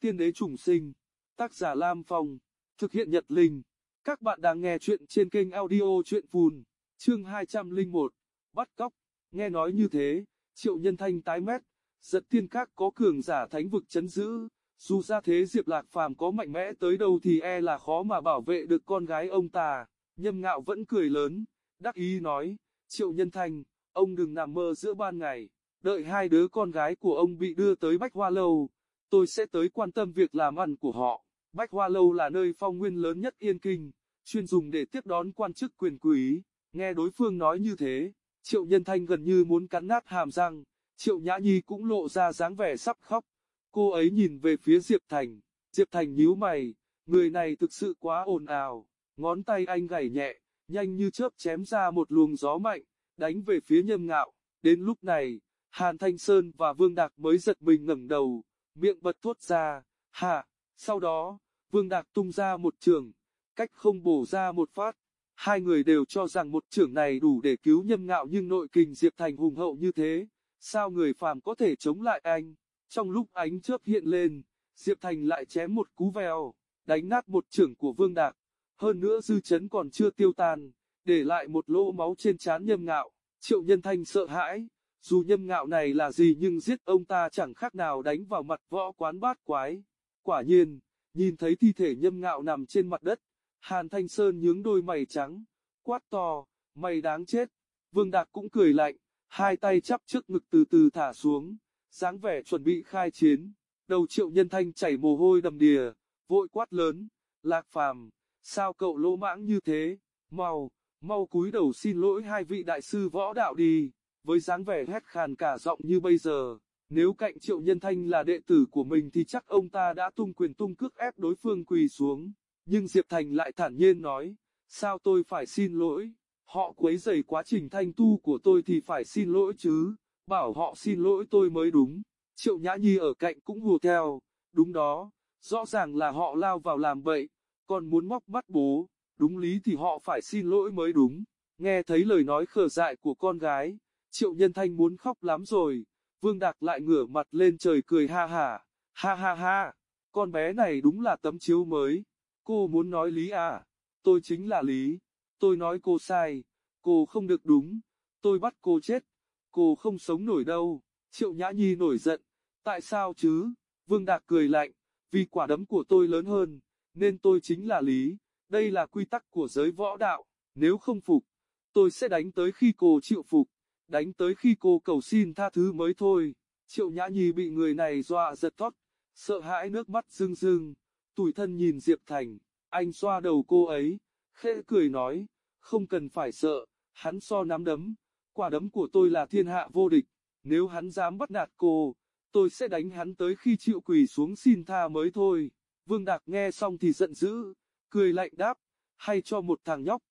Tiên đế trùng sinh, tác giả Lam Phong, thực hiện Nhật Linh. Các bạn đang nghe chuyện trên kênh audio chuyện phùn, chương 201, bắt cóc. Nghe nói như thế, triệu nhân thanh tái mét, giật tiên các có cường giả thánh vực chấn giữ. Dù ra thế Diệp Lạc Phàm có mạnh mẽ tới đâu thì e là khó mà bảo vệ được con gái ông ta. Nhâm ngạo vẫn cười lớn, đắc ý nói, triệu nhân thanh, ông đừng nằm mơ giữa ban ngày, đợi hai đứa con gái của ông bị đưa tới Bách Hoa Lâu, tôi sẽ tới quan tâm việc làm ăn của họ. Bách Hoa Lâu là nơi phong nguyên lớn nhất Yên Kinh, chuyên dùng để tiếp đón quan chức quyền quý. Nghe đối phương nói như thế, Triệu Nhân Thanh gần như muốn cắn nát hàm răng, Triệu Nhã Nhi cũng lộ ra dáng vẻ sắp khóc. Cô ấy nhìn về phía Diệp Thành, Diệp Thành nhíu mày, người này thực sự quá ồn ào, ngón tay anh gảy nhẹ, nhanh như chớp chém ra một luồng gió mạnh, đánh về phía nhâm ngạo. Đến lúc này, Hàn Thanh Sơn và Vương Đạc mới giật mình ngẩng đầu, miệng bật thốt ra, hạ, sau đó, Vương Đạc tung ra một trường, cách không bổ ra một phát. Hai người đều cho rằng một trưởng này đủ để cứu nhâm ngạo nhưng nội kình Diệp Thành hùng hậu như thế, sao người phàm có thể chống lại anh? Trong lúc ánh chớp hiện lên, Diệp Thành lại chém một cú vèo, đánh nát một trưởng của Vương Đạc. Hơn nữa dư chấn còn chưa tiêu tan, để lại một lỗ máu trên trán nhâm ngạo. Triệu Nhân Thanh sợ hãi, dù nhâm ngạo này là gì nhưng giết ông ta chẳng khác nào đánh vào mặt võ quán bát quái. Quả nhiên, nhìn thấy thi thể nhâm ngạo nằm trên mặt đất, Hàn Thanh Sơn nhướng đôi mày trắng, quát to, mày đáng chết. Vương Đạc cũng cười lạnh, hai tay chắp trước ngực từ từ thả xuống, dáng vẻ chuẩn bị khai chiến. Đầu triệu nhân thanh chảy mồ hôi đầm đìa, vội quát lớn, lạc phàm, sao cậu lỗ mãng như thế, mau, mau cúi đầu xin lỗi hai vị đại sư võ đạo đi, với dáng vẻ hét khàn cả giọng như bây giờ, nếu cạnh triệu nhân thanh là đệ tử của mình thì chắc ông ta đã tung quyền tung cước ép đối phương quỳ xuống, nhưng Diệp Thành lại thản nhiên nói, sao tôi phải xin lỗi, họ quấy rầy quá trình thanh tu của tôi thì phải xin lỗi chứ, bảo họ xin lỗi tôi mới đúng, triệu nhã nhi ở cạnh cũng hùa theo, đúng đó, rõ ràng là họ lao vào làm bậy, còn muốn móc mắt bố, đúng lý thì họ phải xin lỗi mới đúng, nghe thấy lời nói khờ dại của con gái, triệu nhân thanh muốn khóc lắm rồi, vương đạc lại ngửa mặt lên trời cười ha ha, ha ha ha, con bé này đúng là tấm chiếu mới, cô muốn nói lý à, tôi chính là lý, tôi nói cô sai, cô không được đúng, tôi bắt cô chết, cô không sống nổi đâu, triệu nhã nhi nổi giận, tại sao chứ, vương đạc cười lạnh, vì quả đấm của tôi lớn hơn, nên tôi chính là lý, đây là quy tắc của giới võ đạo, nếu không phục, tôi sẽ đánh tới khi cô chịu phục, đánh tới khi cô cầu xin tha thứ mới thôi. Triệu Nhã Nhi bị người này dọa giật thót, sợ hãi nước mắt rưng rưng, tủi thân nhìn Diệp Thành, anh xoa đầu cô ấy, khẽ cười nói, không cần phải sợ, hắn so nắm đấm, quả đấm của tôi là thiên hạ vô địch, nếu hắn dám bắt nạt cô, tôi sẽ đánh hắn tới khi chịu quỳ xuống xin tha mới thôi. Vương Đạc nghe xong thì giận dữ, cười lạnh đáp, hay cho một thằng nhóc,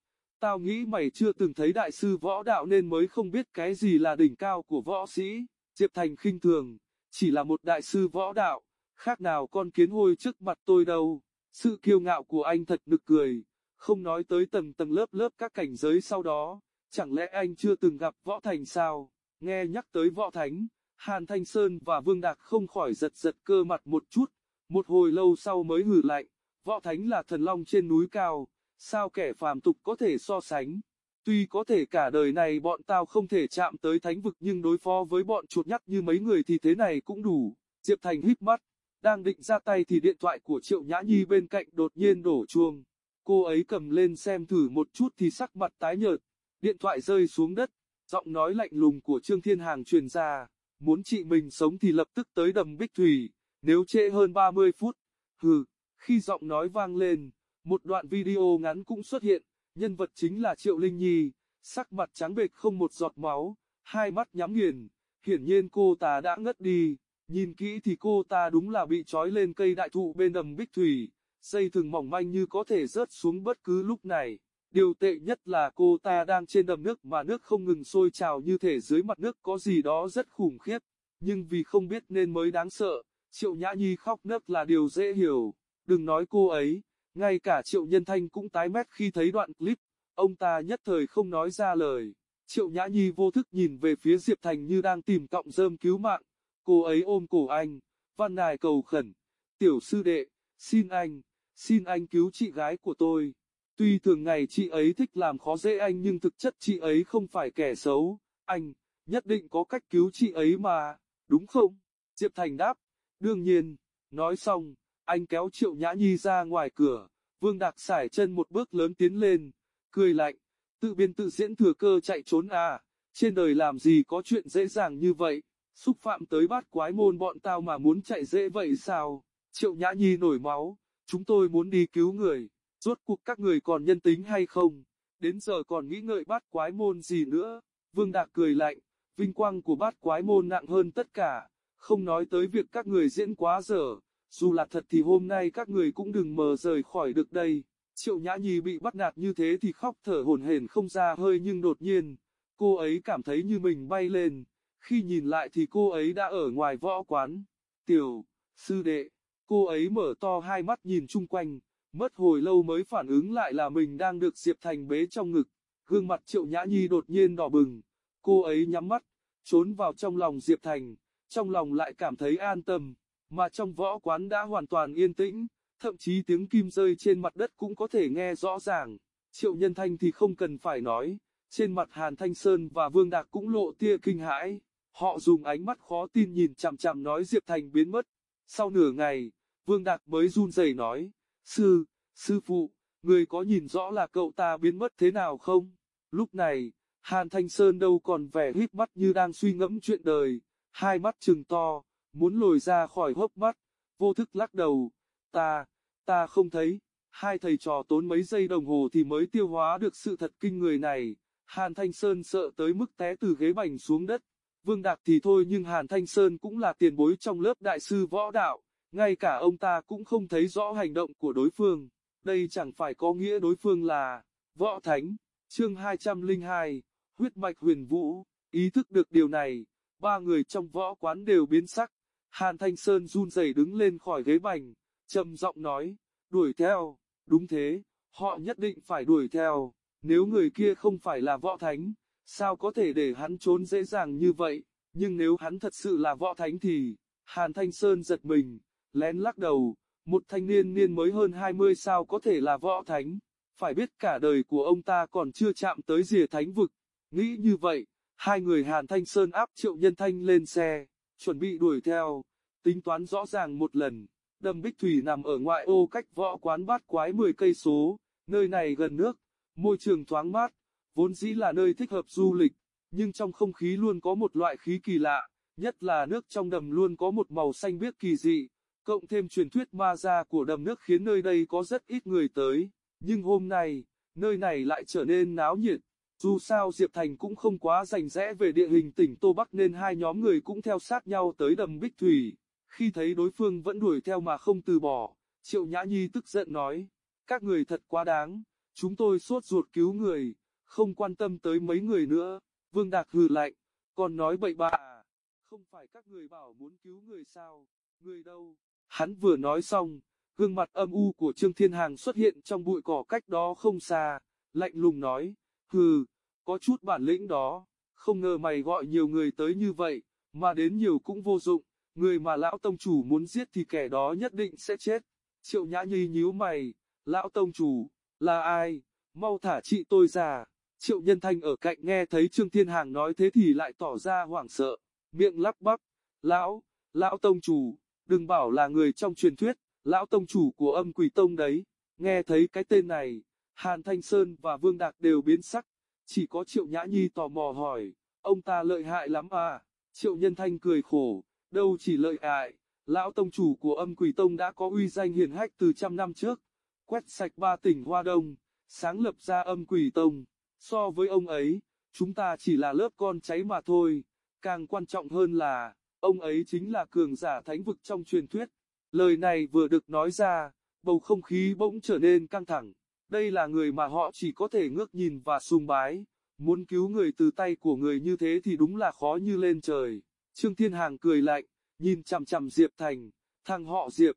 tao nghĩ mày chưa từng thấy đại sư võ đạo nên mới không biết cái gì là đỉnh cao của võ sĩ, Diệp Thành khinh thường, chỉ là một đại sư võ đạo, khác nào con kiến hôi trước mặt tôi đâu, sự kiêu ngạo của anh thật nực cười, không nói tới tầng tầng lớp lớp các cảnh giới sau đó, chẳng lẽ anh chưa từng gặp võ thành sao, nghe nhắc tới võ thánh, Hàn Thanh Sơn và Vương Đạc không khỏi giật giật cơ mặt một chút, một hồi lâu sau mới hử lạnh, võ thánh là thần long trên núi cao, sao kẻ phàm tục có thể so sánh. Tuy có thể cả đời này bọn tao không thể chạm tới thánh vực nhưng đối phó với bọn chuột nhắt như mấy người thì thế này cũng đủ. Diệp Thành híp mắt, đang định ra tay thì điện thoại của Triệu Nhã Nhi bên cạnh đột nhiên đổ chuông. Cô ấy cầm lên xem thử một chút thì sắc mặt tái nhợt, điện thoại rơi xuống đất, giọng nói lạnh lùng của Trương Thiên Hàng truyền ra, muốn chị mình sống thì lập tức tới đầm Bích Thủy, nếu trễ hơn 30 phút, hừ, khi giọng nói vang lên, một đoạn video ngắn cũng xuất hiện, nhân vật chính là Triệu Linh Nhi, sắc mặt trắng bệch không một giọt máu, hai mắt nhắm nghiền, hiển nhiên cô ta đã ngất đi, nhìn kỹ thì cô ta đúng là bị trói lên cây đại thụ bên đầm Bích Thủy, dây thừng mỏng manh như có thể rớt xuống bất cứ lúc này. Điều tệ nhất là cô ta đang trên đầm nước mà nước không ngừng sôi trào như thể dưới mặt nước có gì đó rất khủng khiếp, nhưng vì không biết nên mới đáng sợ, Triệu Nhã Nhi khóc nấc là điều dễ hiểu, đừng nói cô ấy, ngay cả Triệu Nhân Thanh cũng tái mét khi thấy đoạn clip, ông ta nhất thời không nói ra lời. Triệu Nhã Nhi vô thức nhìn về phía Diệp Thành như đang tìm cọng rơm cứu mạng, cô ấy ôm cổ anh, văn nài cầu khẩn, tiểu sư đệ, xin anh, xin anh cứu chị gái của tôi. Tuy thường ngày chị ấy thích làm khó dễ anh nhưng thực chất chị ấy không phải kẻ xấu, anh, nhất định có cách cứu chị ấy mà, đúng không? Diệp Thành đáp, đương nhiên, nói xong, anh kéo Triệu Nhã Nhi ra ngoài cửa, Vương Đạc xải chân một bước lớn tiến lên, cười lạnh, tự biên tự diễn thừa cơ chạy trốn à, trên đời làm gì có chuyện dễ dàng như vậy, xúc phạm tới bát quái môn bọn tao mà muốn chạy dễ vậy sao, Triệu Nhã Nhi nổi máu, chúng tôi muốn đi cứu người, rốt cuộc các người còn nhân tính hay không, đến giờ còn nghĩ ngợi bát quái môn gì nữa, Vương Đạc cười lạnh, vinh quang của bát quái môn nặng hơn tất cả, không nói tới việc các người diễn quá dở, dù là thật thì hôm nay các người cũng đừng mờ rời khỏi được đây. Triệu Nhã Nhi bị bắt nạt như thế thì khóc thở hổn hển không ra hơi nhưng đột nhiên, cô ấy cảm thấy như mình bay lên, khi nhìn lại thì cô ấy đã ở ngoài võ quán. Tiểu, sư đệ, cô ấy mở to hai mắt nhìn chung quanh, mất hồi lâu mới phản ứng lại là mình đang được Diệp Thành bế trong ngực, gương mặt Triệu Nhã Nhi đột nhiên đỏ bừng, cô ấy nhắm mắt, trốn vào trong lòng Diệp Thành, trong lòng lại cảm thấy an tâm, mà trong võ quán đã hoàn toàn yên tĩnh, thậm chí tiếng kim rơi trên mặt đất cũng có thể nghe rõ ràng. Triệu Nhân Thanh thì không cần phải nói, trên mặt Hàn Thanh Sơn và Vương Đạc cũng lộ tia kinh hãi, họ dùng ánh mắt khó tin nhìn chằm chằm nói Diệp Thành biến mất. Sau nửa ngày, Vương Đạc mới run rẩy nói, Sư, sư phụ, người có nhìn rõ là cậu ta biến mất thế nào không? Lúc này, Hàn Thanh Sơn đâu còn vẻ hít mắt như đang suy ngẫm chuyện đời, hai mắt trừng to, muốn lồi ra khỏi hốc mắt, vô thức lắc đầu, ta, ta không thấy, hai thầy trò tốn mấy giây đồng hồ thì mới tiêu hóa được sự thật kinh người này, Hàn Thanh Sơn sợ tới mức té từ ghế bành xuống đất, Vương Đạc thì thôi nhưng Hàn Thanh Sơn cũng là tiền bối trong lớp đại sư võ đạo, ngay cả ông ta cũng không thấy rõ hành động của đối phương, đây chẳng phải có nghĩa đối phương là võ thánh, chương 202, huyết mạch huyền vũ, ý thức được điều này, ba người trong võ quán đều biến sắc, Hàn Thanh Sơn run rẩy đứng lên khỏi ghế bành, trầm giọng nói, đuổi theo, đúng thế, họ nhất định phải đuổi theo, nếu người kia không phải là võ thánh, sao có thể để hắn trốn dễ dàng như vậy, nhưng nếu hắn thật sự là võ thánh thì, Hàn Thanh Sơn giật mình, lén lắc đầu, một thanh niên niên mới hơn 20 sao có thể là võ thánh, phải biết cả đời của ông ta còn chưa chạm tới rìa thánh vực, nghĩ như vậy, hai người Hàn Thanh Sơn áp triệu nhân thanh lên xe chuẩn bị đuổi theo, tính toán rõ ràng một lần. Đầm Bích Thủy nằm ở ngoại ô cách võ quán bát quái 10 cây số, nơi này gần nước, môi trường thoáng mát, vốn dĩ là nơi thích hợp du lịch, nhưng trong không khí luôn có một loại khí kỳ lạ, nhất là nước trong đầm luôn có một màu xanh biếc kỳ dị, cộng thêm truyền thuyết ma gia của đầm nước khiến nơi đây có rất ít người tới, nhưng hôm nay, nơi này lại trở nên náo nhiệt. Dù sao Diệp Thành cũng không quá rành rẽ về địa hình tỉnh Tô Bắc nên hai nhóm người cũng theo sát nhau tới đầm Bích Thủy. Khi thấy đối phương vẫn đuổi theo mà không từ bỏ, Triệu Nhã Nhi tức giận nói, các người thật quá đáng, chúng tôi sốt ruột cứu người, không quan tâm tới mấy người nữa. Vương Đạc hừ lạnh, còn nói bậy bạ à, không phải các người bảo muốn cứu người sao, người đâu. Hắn vừa nói xong, gương mặt âm u của Trương Thiên Hàng xuất hiện trong bụi cỏ cách đó không xa, lạnh lùng nói, hừ, có chút bản lĩnh đó, không ngờ mày gọi nhiều người tới như vậy, mà đến nhiều cũng vô dụng, người mà lão tông chủ muốn giết thì kẻ đó nhất định sẽ chết. Triệu Nhã Nhi nhíu mày, lão tông chủ, là ai, mau thả chị tôi ra. Triệu Nhân Thanh ở cạnh nghe thấy Trương Thiên Hàng nói thế thì lại tỏ ra hoảng sợ, miệng lắp bắp, lão, lão tông chủ, đừng bảo là người trong truyền thuyết, lão tông chủ của âm quỷ tông đấy, nghe thấy cái tên này, Hàn Thanh Sơn và Vương Đạc đều biến sắc, chỉ có Triệu Nhã Nhi tò mò hỏi, ông ta lợi hại lắm à, Triệu Nhân Thanh cười khổ, đâu chỉ lợi hại, lão tông chủ của âm quỷ tông đã có uy danh hiển hách từ trăm năm trước, quét sạch ba tỉnh Hoa Đông, sáng lập ra âm quỷ tông, so với ông ấy, chúng ta chỉ là lớp con cháy mà thôi, càng quan trọng hơn là, ông ấy chính là cường giả thánh vực trong truyền thuyết. Lời này vừa được nói ra, bầu không khí bỗng trở nên căng thẳng. Đây là người mà họ chỉ có thể ngước nhìn và sùng bái. Muốn cứu người từ tay của người như thế thì đúng là khó như lên trời. Trương Thiên Hàng cười lạnh, nhìn chằm chằm Diệp Thành, thằng họ Diệp,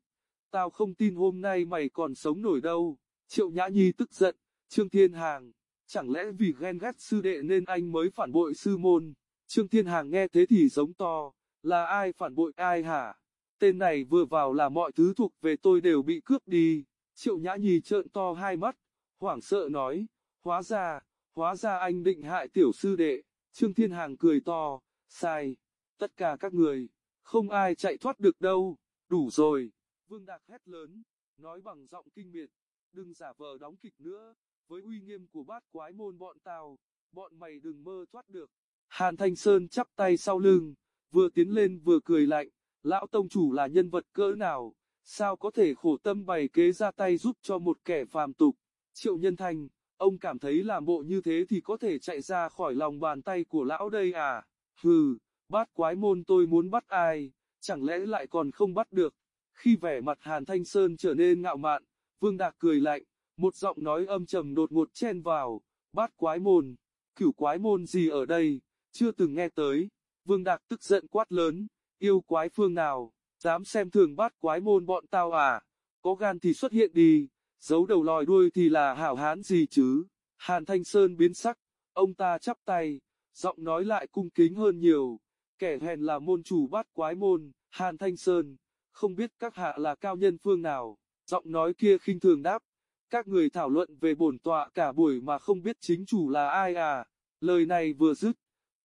tao không tin hôm nay mày còn sống nổi đâu. Triệu Nhã Nhi tức giận, Trương Thiên Hàng, chẳng lẽ vì ghen ghét sư đệ nên anh mới phản bội sư môn. Trương Thiên Hàng nghe thế thì giống to, là ai phản bội ai hả? tên này vừa vào là mọi thứ thuộc về tôi đều bị cướp đi. Triệu Nhã Nhi trợn to hai mắt, hoảng sợ nói, hóa ra, hóa ra anh định hại tiểu sư đệ. Trương Thiên Hàng cười to, sai, tất cả các người, không ai chạy thoát được đâu, đủ rồi. Vương Đạc hét lớn, nói bằng giọng kinh miệt, đừng giả vờ đóng kịch nữa, với uy nghiêm của bát quái môn bọn tao, bọn mày đừng mơ thoát được. Hàn Thanh Sơn chắp tay sau lưng, vừa tiến lên vừa cười lạnh, lão tông chủ là nhân vật cỡ nào, sao có thể khổ tâm bày kế ra tay giúp cho một kẻ phàm tục. Triệu Nhân Thanh, ông cảm thấy làm bộ như thế thì có thể chạy ra khỏi lòng bàn tay của lão đây à? Hừ, bát quái môn tôi muốn bắt ai, chẳng lẽ lại còn không bắt được? Khi vẻ mặt Hàn Thanh Sơn trở nên ngạo mạn, Vương Đạc cười lạnh, một giọng nói âm trầm đột ngột chen vào, bát quái môn, cửu quái môn gì ở đây, chưa từng nghe tới. Vương Đạc tức giận quát lớn, yêu quái phương nào, dám xem thường bát quái môn bọn tao à, có gan thì xuất hiện đi, giấu đầu lòi đuôi thì là hảo hán gì chứ. Hàn Thanh Sơn biến sắc, ông ta chắp tay, giọng nói lại cung kính hơn nhiều, kẻ hèn là môn chủ bát quái môn, Hàn Thanh Sơn, không biết các hạ là cao nhân phương nào, giọng nói kia khinh thường đáp, các người thảo luận về bổn tọa cả buổi mà không biết chính chủ là ai à, lời này vừa dứt,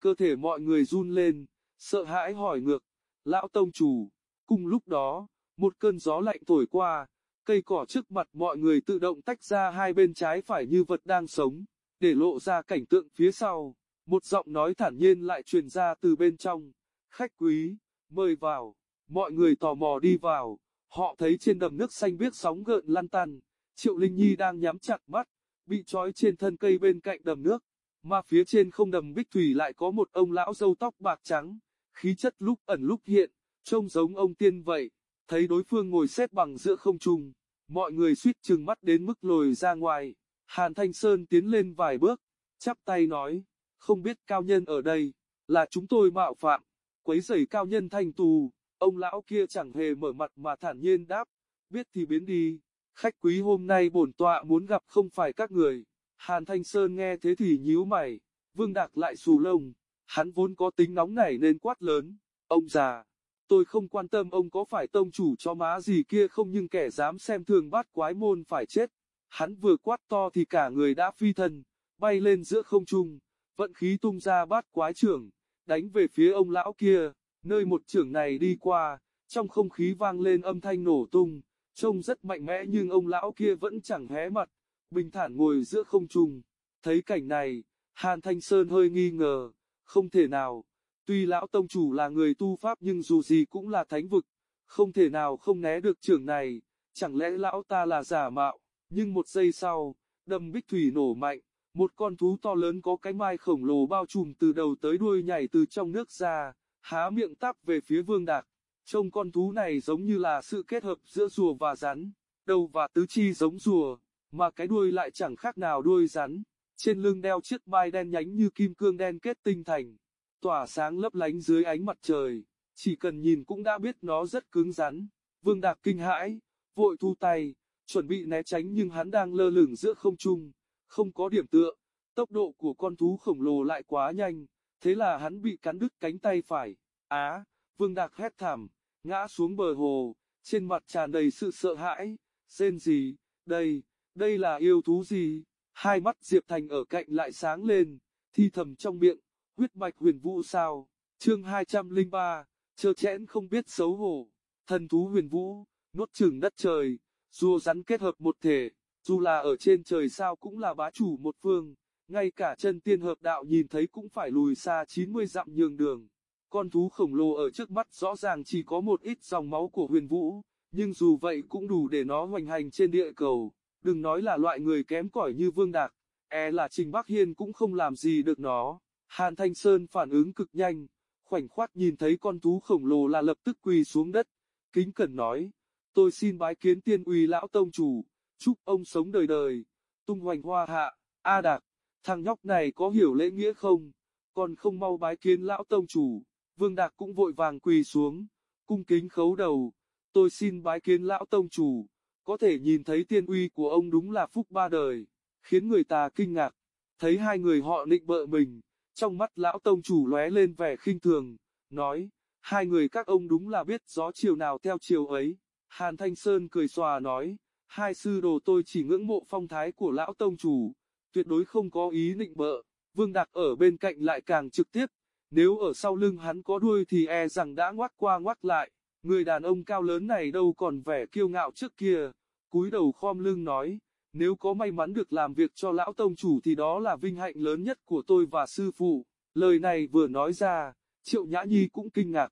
cơ thể mọi người run lên, sợ hãi hỏi ngược, lão tông chủ, cùng lúc đó, một cơn gió lạnh thổi qua, cây cỏ trước mặt mọi người tự động tách ra hai bên trái phải như vật đang sống, để lộ ra cảnh tượng phía sau, một giọng nói thản nhiên lại truyền ra từ bên trong, khách quý, mời vào, mọi người tò mò đi vào, họ thấy trên đầm nước xanh biếc sóng gợn lăn tăn, Triệu Linh Nhi đang nhắm chặt mắt, bị trói trên thân cây bên cạnh đầm nước, mà phía trên không đầm bích thủy lại có một ông lão râu tóc bạc trắng, khí chất lúc ẩn lúc hiện, trông giống ông tiên vậy, thấy đối phương ngồi xếp bằng giữa không trung, mọi người suýt chừng mắt đến mức lồi ra ngoài, Hàn Thanh Sơn tiến lên vài bước, chắp tay nói, không biết cao nhân ở đây, là chúng tôi mạo phạm, quấy rầy cao nhân thanh tù, ông lão kia chẳng hề mở mặt mà thản nhiên đáp, biết thì biến đi, khách quý hôm nay bổn tọa muốn gặp không phải các người. Hàn Thanh Sơn nghe thế thì nhíu mày, Vương Đạc lại xù lông, hắn vốn có tính nóng nảy nên quát lớn, ông già, tôi không quan tâm ông có phải tông chủ cho má gì kia không nhưng kẻ dám xem thường bát quái môn phải chết. Hắn vừa quát to thì cả người đã phi thân, bay lên giữa không trung, vận khí tung ra bát quái trưởng, đánh về phía ông lão kia, nơi một trưởng này đi qua, trong không khí vang lên âm thanh nổ tung, trông rất mạnh mẽ nhưng ông lão kia vẫn chẳng hé mặt, bình thản ngồi giữa không trung. Thấy cảnh này, Hàn Thanh Sơn hơi nghi ngờ, không thể nào, tuy lão tông chủ là người tu pháp nhưng dù gì cũng là thánh vực, không thể nào không né được trưởng này, chẳng lẽ lão ta là giả mạo, nhưng một giây sau, đầm bích thủy nổ mạnh, một con thú to lớn có cái mai khổng lồ bao trùm từ đầu tới đuôi nhảy từ trong nước ra, há miệng tắp về phía vương đạc. Trông con thú này giống như là sự kết hợp giữa rùa và rắn, đầu và tứ chi giống rùa, mà cái đuôi lại chẳng khác nào đuôi rắn. Trên lưng đeo chiếc mai đen nhánh như kim cương đen kết tinh thành, tỏa sáng lấp lánh dưới ánh mặt trời, chỉ cần nhìn cũng đã biết nó rất cứng rắn. Vương Đạc kinh hãi, vội thu tay, chuẩn bị né tránh nhưng hắn đang lơ lửng giữa không trung, không có điểm tựa, tốc độ của con thú khổng lồ lại quá nhanh, thế là hắn bị cắn đứt cánh tay phải. Á, Vương Đạc hét thảm, ngã xuống bờ hồ, trên mặt tràn đầy sự sợ hãi, rên gì, đây, đây là yêu thú gì? Hai mắt Diệp Thành ở cạnh lại sáng lên, thi thầm trong miệng, huyết mạch huyền vũ sao? Chương 203, chơ chẽn không biết xấu hổ, thần thú huyền vũ, nuốt chửng đất trời, rùa rắn kết hợp một thể, dù là ở trên trời sao cũng là bá chủ một phương, ngay cả chân tiên hợp đạo nhìn thấy cũng phải lùi xa 90 dặm nhường đường. Con thú khổng lồ ở trước mắt rõ ràng chỉ có một ít dòng máu của huyền vũ, nhưng dù vậy cũng đủ để nó hoành hành trên địa cầu. Đừng nói là loại người kém cỏi như Vương Đạc, e là Trình Bắc Hiên cũng không làm gì được nó. Hàn Thanh Sơn phản ứng cực nhanh, khoảnh khoát nhìn thấy con thú khổng lồ là lập tức quỳ xuống đất, kính cẩn nói, tôi xin bái kiến tiên uy lão tông chủ, chúc ông sống đời đời, tung hoành hoa hạ, A Đạc, thằng nhóc này có hiểu lễ nghĩa không, còn không mau bái kiến lão tông chủ. Vương Đạc cũng vội vàng quỳ xuống, cung kính khấu đầu, tôi xin bái kiến lão tông chủ, có thể nhìn thấy tiên uy của ông đúng là phúc ba đời, khiến người ta kinh ngạc, thấy hai người họ nịnh bợ mình, trong mắt lão tông chủ lóe lên vẻ khinh thường, nói, hai người các ông đúng là biết gió chiều nào theo chiều ấy. Hàn Thanh Sơn cười xòa nói, hai sư đồ tôi chỉ ngưỡng mộ phong thái của lão tông chủ, tuyệt đối không có ý nịnh bợ. Vương Đạc ở bên cạnh lại càng trực tiếp, nếu ở sau lưng hắn có đuôi thì e rằng đã ngoắc qua ngoắc lại. Người đàn ông cao lớn này đâu còn vẻ kiêu ngạo trước kia, cúi đầu khom lưng nói, nếu có may mắn được làm việc cho lão tông chủ thì đó là vinh hạnh lớn nhất của tôi và sư phụ. Lời này vừa nói ra, Triệu Nhã Nhi cũng kinh ngạc.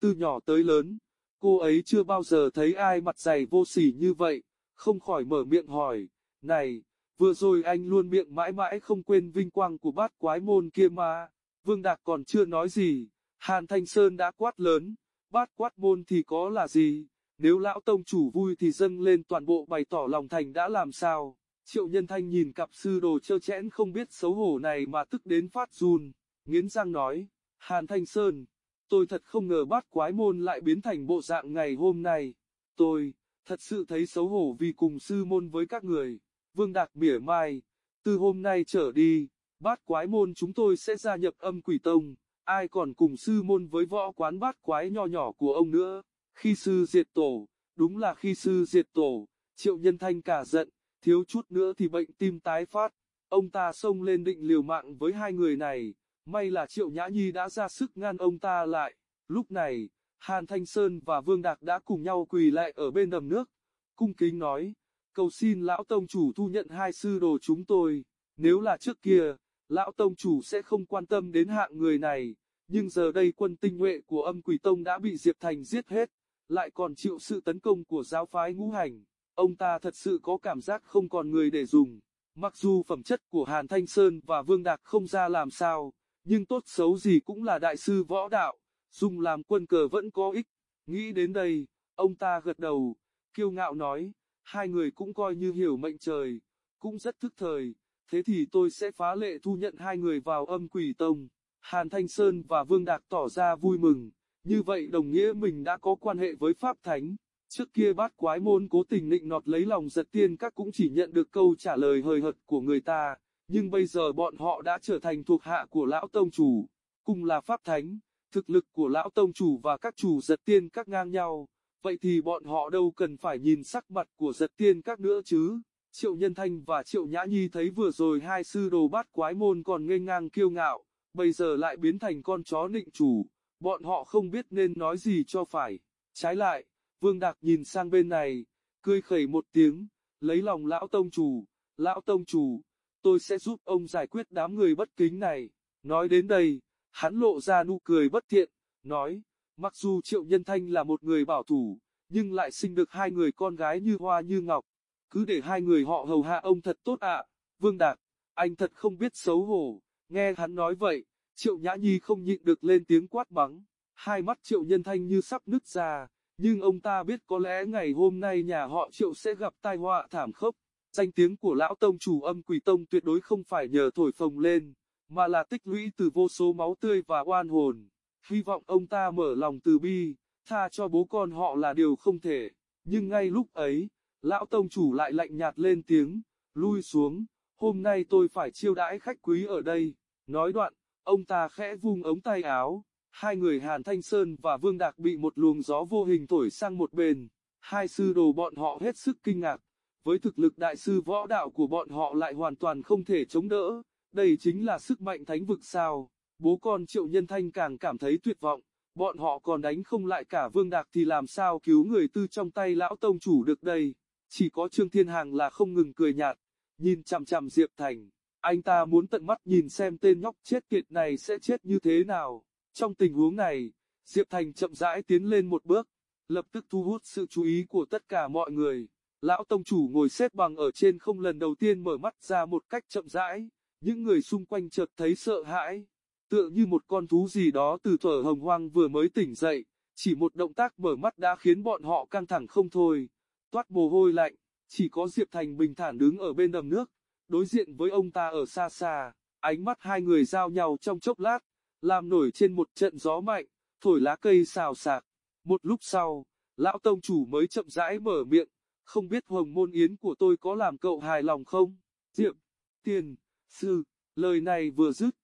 Từ nhỏ tới lớn, cô ấy chưa bao giờ thấy ai mặt dày vô sỉ như vậy, không khỏi mở miệng hỏi, này, vừa rồi anh luôn miệng mãi mãi không quên vinh quang của bát quái môn kia mà. Vương Đạc còn chưa nói gì, Hàn Thanh Sơn đã quát lớn, bát quát môn thì có là gì, nếu lão tông chủ vui thì dâng lên toàn bộ bày tỏ lòng thành đã làm sao. Triệu Nhân Thanh nhìn cặp sư đồ trơ chẽn không biết xấu hổ này mà tức đến phát run, nghiến răng nói, Hàn Thanh Sơn, tôi thật không ngờ bát quái môn lại biến thành bộ dạng ngày hôm nay, tôi, thật sự thấy xấu hổ vì cùng sư môn với các người, Vương Đạc mỉa mai, từ hôm nay trở đi, bát quái môn chúng tôi sẽ gia nhập âm quỷ tông, ai còn cùng sư môn với võ quán bát quái nho nhỏ của ông nữa, khi sư diệt tổ, đúng là khi sư diệt tổ, triệu nhân thanh cả giận, thiếu chút nữa thì bệnh tim tái phát, ông ta xông lên định liều mạng với hai người này, may là triệu nhã nhi đã ra sức ngăn ông ta lại, lúc này, Hàn Thanh Sơn và Vương Đạc đã cùng nhau quỳ lại ở bên đầm nước, cung kính nói, cầu xin lão tông chủ thu nhận hai sư đồ chúng tôi, nếu là trước kia, lão tông chủ sẽ không quan tâm đến hạng người này, nhưng giờ đây quân tinh nhuệ của âm quỷ tông đã bị Diệp Thành giết hết, lại còn chịu sự tấn công của giáo phái ngũ hành, ông ta thật sự có cảm giác không còn người để dùng. Mặc dù phẩm chất của Hàn Thanh Sơn và Vương Đạc không ra làm sao, nhưng tốt xấu gì cũng là đại sư võ đạo, dùng làm quân cờ vẫn có ích. Nghĩ đến đây, ông ta gật đầu, kiêu ngạo nói, hai người cũng coi như hiểu mệnh trời, cũng rất thức thời, thế thì tôi sẽ phá lệ thu nhận hai người vào âm quỷ tông. Hàn Thanh Sơn và Vương Đạc tỏ ra vui mừng, như vậy đồng nghĩa mình đã có quan hệ với Pháp Thánh. Trước kia bát quái môn cố tình nịnh nọt lấy lòng giật tiên các cũng chỉ nhận được câu trả lời hời hợt của người ta, nhưng bây giờ bọn họ đã trở thành thuộc hạ của lão tông chủ, cùng là Pháp Thánh, thực lực của lão tông chủ và các chủ giật tiên các ngang nhau, vậy thì bọn họ đâu cần phải nhìn sắc mặt của giật tiên các nữa chứ. Triệu Nhân Thanh và Triệu Nhã Nhi thấy vừa rồi hai sư đồ bát quái môn còn ngây ngang kiêu ngạo, bây giờ lại biến thành con chó nịnh chủ, bọn họ không biết nên nói gì cho phải. Trái lại, Vương Đạc nhìn sang bên này, cười khẩy một tiếng, lấy lòng lão tông chủ, lão tông chủ, tôi sẽ giúp ông giải quyết đám người bất kính này. Nói đến đây, hắn lộ ra nụ cười bất thiện, nói, mặc dù Triệu Nhân Thanh là một người bảo thủ, nhưng lại sinh được hai người con gái như hoa như ngọc, cứ để hai người họ hầu hạ ông thật tốt ạ. Vương Đạc, anh thật không biết xấu hổ, nghe hắn nói vậy, Triệu Nhã Nhi không nhịn được lên tiếng quát mắng, hai mắt Triệu Nhân Thanh như sắp nứt ra, nhưng ông ta biết có lẽ ngày hôm nay nhà họ Triệu sẽ gặp tai họa thảm khốc. Danh tiếng của lão tông chủ âm quỷ tông tuyệt đối không phải nhờ thổi phồng lên, mà là tích lũy từ vô số máu tươi và oan hồn. Hy vọng ông ta mở lòng từ bi, tha cho bố con họ là điều không thể. Nhưng ngay lúc ấy, lão tông chủ lại lạnh nhạt lên tiếng, lui xuống, hôm nay tôi phải chiêu đãi khách quý ở đây. Nói đoạn, ông ta khẽ vung ống tay áo, hai người Hàn Thanh Sơn và Vương Đạc bị một luồng gió vô hình thổi sang một bên. Hai sư đồ bọn họ hết sức kinh ngạc, với thực lực đại sư võ đạo của bọn họ lại hoàn toàn không thể chống đỡ, đây chính là sức mạnh thánh vực sao. Bố con Triệu Nhân Thanh càng cảm thấy tuyệt vọng, bọn họ còn đánh không lại cả Vương Đạc thì làm sao cứu người tư trong tay lão tông chủ được đây. Chỉ có Trương Thiên Hàng là không ngừng cười nhạt, nhìn chằm chằm Diệp Thành. Anh ta muốn tận mắt nhìn xem tên nhóc chết tiệt này sẽ chết như thế nào. Trong tình huống này, Diệp Thành chậm rãi tiến lên một bước, lập tức thu hút sự chú ý của tất cả mọi người. Lão tông chủ ngồi xếp bằng ở trên không lần đầu tiên mở mắt ra một cách chậm rãi, những người xung quanh chợt thấy sợ hãi, tựa như một con thú gì đó từ thở hồng hoang vừa mới tỉnh dậy, chỉ một động tác mở mắt đã khiến bọn họ căng thẳng không thôi, toát mồ hôi lạnh, chỉ có Diệp Thành bình thản đứng ở bên đầm nước, đối diện với ông ta ở xa xa, ánh mắt hai người giao nhau trong chốc lát, làm nổi trên một trận gió mạnh, thổi lá cây xào xạc. Một lúc sau, lão tông chủ mới chậm rãi mở miệng, không biết hồng môn yến của tôi có làm cậu hài lòng không? Diệp, tiền, sư, lời này vừa dứt,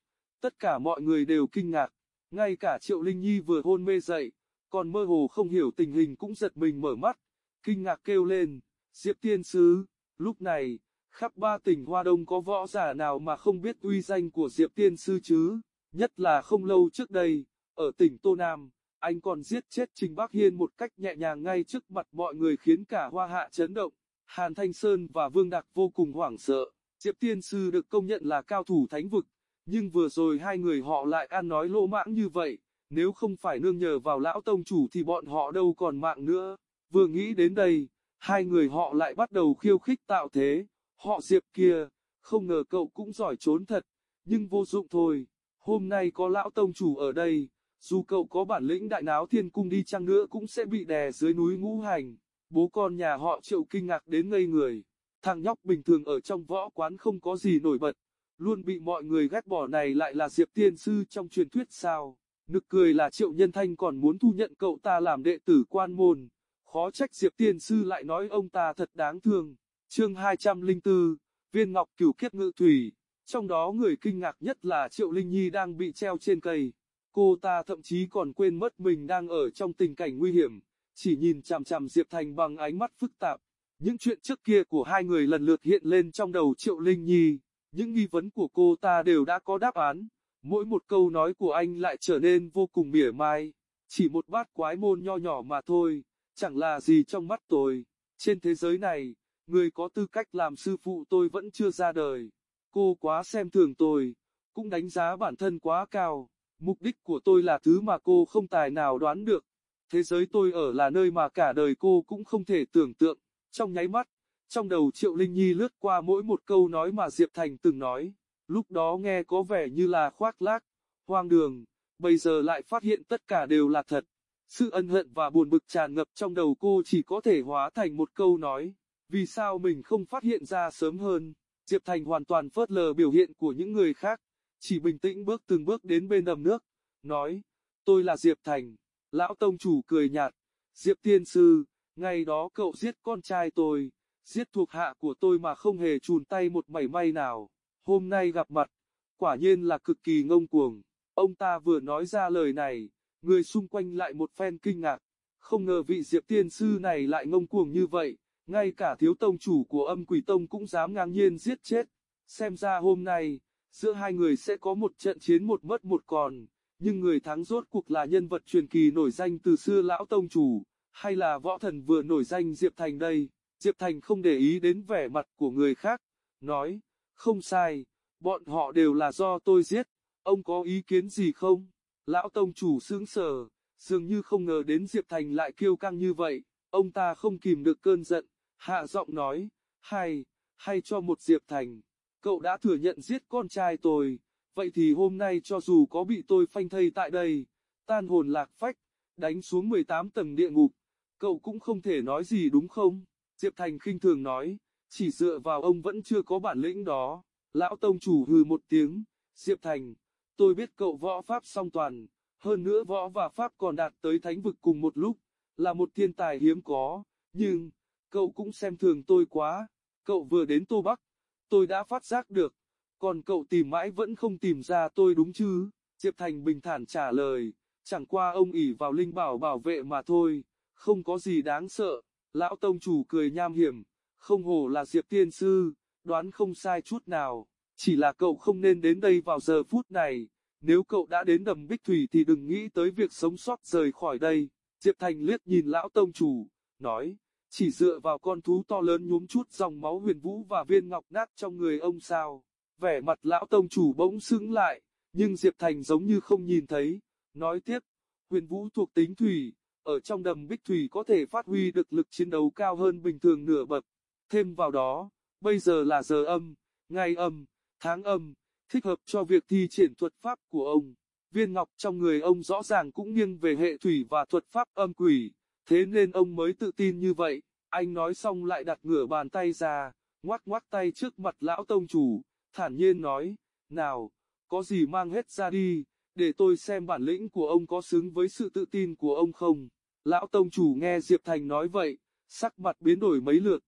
tất cả mọi người đều kinh ngạc, Ngay cả Triệu Linh Nhi vừa hôn mê dậy, còn mơ hồ không hiểu tình hình cũng giật mình mở mắt, kinh ngạc kêu lên, Diệp Tiên Sứ, lúc này, khắp ba tỉnh Hoa Đông có võ giả nào mà không biết uy danh của Diệp Tiên Sư chứ, nhất là không lâu trước đây, ở tỉnh Tô Nam, anh còn giết chết Trình Bắc Hiên một cách nhẹ nhàng ngay trước mặt mọi người khiến cả Hoa Hạ chấn động, Hàn Thanh Sơn và Vương Đạc vô cùng hoảng sợ, Diệp Tiên Sư được công nhận là cao thủ thánh vực, nhưng vừa rồi hai người họ lại ăn nói lỗ mãng như vậy, nếu không phải nương nhờ vào lão tông chủ thì bọn họ đâu còn mạng nữa. Vừa nghĩ đến đây, hai người họ lại bắt đầu khiêu khích tạo thế, họ Diệp kia, không ngờ cậu cũng giỏi trốn thật, nhưng vô dụng thôi, hôm nay có lão tông chủ ở đây, dù cậu có bản lĩnh đại náo thiên cung đi chăng nữa cũng sẽ bị đè dưới núi ngũ hành. Bố con nhà họ triệu kinh ngạc đến ngây người, thằng nhóc bình thường ở trong võ quán không có gì nổi bật, luôn bị mọi người ghét bỏ này lại là Diệp Tiên Sư trong truyền thuyết sao. Nực cười là Triệu Nhân Thanh còn muốn thu nhận cậu ta làm đệ tử quan môn, khó trách Diệp Tiên Sư lại nói ông ta thật đáng thương. Chương 204, Viên Ngọc Cửu Kiếp Ngự Thủy, trong đó người kinh ngạc nhất là Triệu Linh Nhi đang bị treo trên cây. Cô ta thậm chí còn quên mất mình đang ở trong tình cảnh nguy hiểm, chỉ nhìn chằm chằm Diệp Thành bằng ánh mắt phức tạp. Những chuyện trước kia của hai người lần lượt hiện lên trong đầu Triệu Linh Nhi, những nghi vấn của cô ta đều đã có đáp án. Mỗi một câu nói của anh lại trở nên vô cùng mỉa mai, chỉ một bát quái môn nho nhỏ mà thôi, chẳng là gì trong mắt tôi. Trên thế giới này, người có tư cách làm sư phụ tôi vẫn chưa ra đời. Cô quá xem thường tôi, cũng đánh giá bản thân quá cao. Mục đích của tôi là thứ mà cô không tài nào đoán được. Thế giới tôi ở là nơi mà cả đời cô cũng không thể tưởng tượng. Trong nháy mắt, trong đầu Triệu Linh Nhi lướt qua mỗi một câu nói mà Diệp Thành từng nói. Lúc đó nghe có vẻ như là khoác lác, hoang đường, bây giờ lại phát hiện tất cả đều là thật. Sự ân hận và buồn bực tràn ngập trong đầu cô chỉ có thể hóa thành một câu nói. Vì sao mình không phát hiện ra sớm hơn? Diệp Thành hoàn toàn phớt lờ biểu hiện của những người khác, chỉ bình tĩnh bước từng bước đến bên đầm nước, nói, tôi là Diệp Thành. Lão Tông Chủ cười nhạt, Diệp Tiên Sư, ngày đó cậu giết con trai tôi, giết thuộc hạ của tôi mà không hề chùn tay một mảy may nào hôm nay gặp mặt, quả nhiên là cực kỳ ngông cuồng. Ông ta vừa nói ra lời này, người xung quanh lại một phen kinh ngạc, không ngờ vị Diệp Tiên Sư này lại ngông cuồng như vậy, ngay cả thiếu tông chủ của âm quỷ tông cũng dám ngang nhiên giết chết. Xem ra hôm nay, giữa hai người sẽ có một trận chiến một mất một còn, nhưng người thắng rốt cuộc là nhân vật truyền kỳ nổi danh từ xưa lão tông chủ, hay là võ thần vừa nổi danh Diệp Thành đây. Diệp Thành không để ý đến vẻ mặt của người khác, nói, không sai, bọn họ đều là do tôi giết, ông có ý kiến gì không? Lão Tông chủ sướng sờ, dường như không ngờ đến Diệp Thành lại kiêu căng như vậy, ông ta không kìm được cơn giận, hạ giọng nói, hay, hay cho một Diệp Thành, cậu đã thừa nhận giết con trai tôi, vậy thì hôm nay cho dù có bị tôi phanh thây tại đây, tan hồn lạc phách, đánh xuống 18 tầng địa ngục, cậu cũng không thể nói gì đúng không? Diệp Thành khinh thường nói, chỉ dựa vào ông vẫn chưa có bản lĩnh đó. Lão Tông chủ hừ một tiếng, Diệp Thành, tôi biết cậu võ pháp song toàn, hơn nữa võ và pháp còn đạt tới thánh vực cùng một lúc, là một thiên tài hiếm có, nhưng, cậu cũng xem thường tôi quá, cậu vừa đến Tô Bắc, tôi đã phát giác được, còn cậu tìm mãi vẫn không tìm ra tôi đúng chứ, Diệp Thành bình thản trả lời, chẳng qua ông ỉ vào linh bảo bảo vệ mà thôi, không có gì đáng sợ, lão tông chủ cười nham hiểm, không hổ là Diệp Tiên Sư, đoán không sai chút nào, chỉ là cậu không nên đến đây vào giờ phút này, nếu cậu đã đến đầm Bích Thủy thì đừng nghĩ tới việc sống sót rời khỏi đây. Diệp Thành liếc nhìn lão tông chủ, nói, chỉ dựa vào con thú to lớn nhúm chút dòng máu huyền vũ và viên ngọc nát trong người ông sao. Vẻ mặt lão tông chủ bỗng sững lại, nhưng Diệp Thành giống như không nhìn thấy, nói tiếp, huyền vũ thuộc tính thủy, ở trong đầm Bích Thủy có thể phát huy được lực chiến đấu cao hơn bình thường nửa bậc. Thêm vào đó, bây giờ là giờ âm, ngày âm, tháng âm, thích hợp cho việc thi triển thuật pháp của ông. Viên ngọc trong người ông rõ ràng cũng nghiêng về hệ thủy và thuật pháp âm quỷ, thế nên ông mới tự tin như vậy. Anh nói xong lại đặt ngửa bàn tay ra, ngoắc ngoắc tay trước mặt lão tông chủ, thản nhiên nói, nào, có gì mang hết ra đi, để tôi xem bản lĩnh của ông có xứng với sự tự tin của ông không. Lão tông chủ nghe Diệp Thành nói vậy, sắc mặt biến đổi mấy lượt,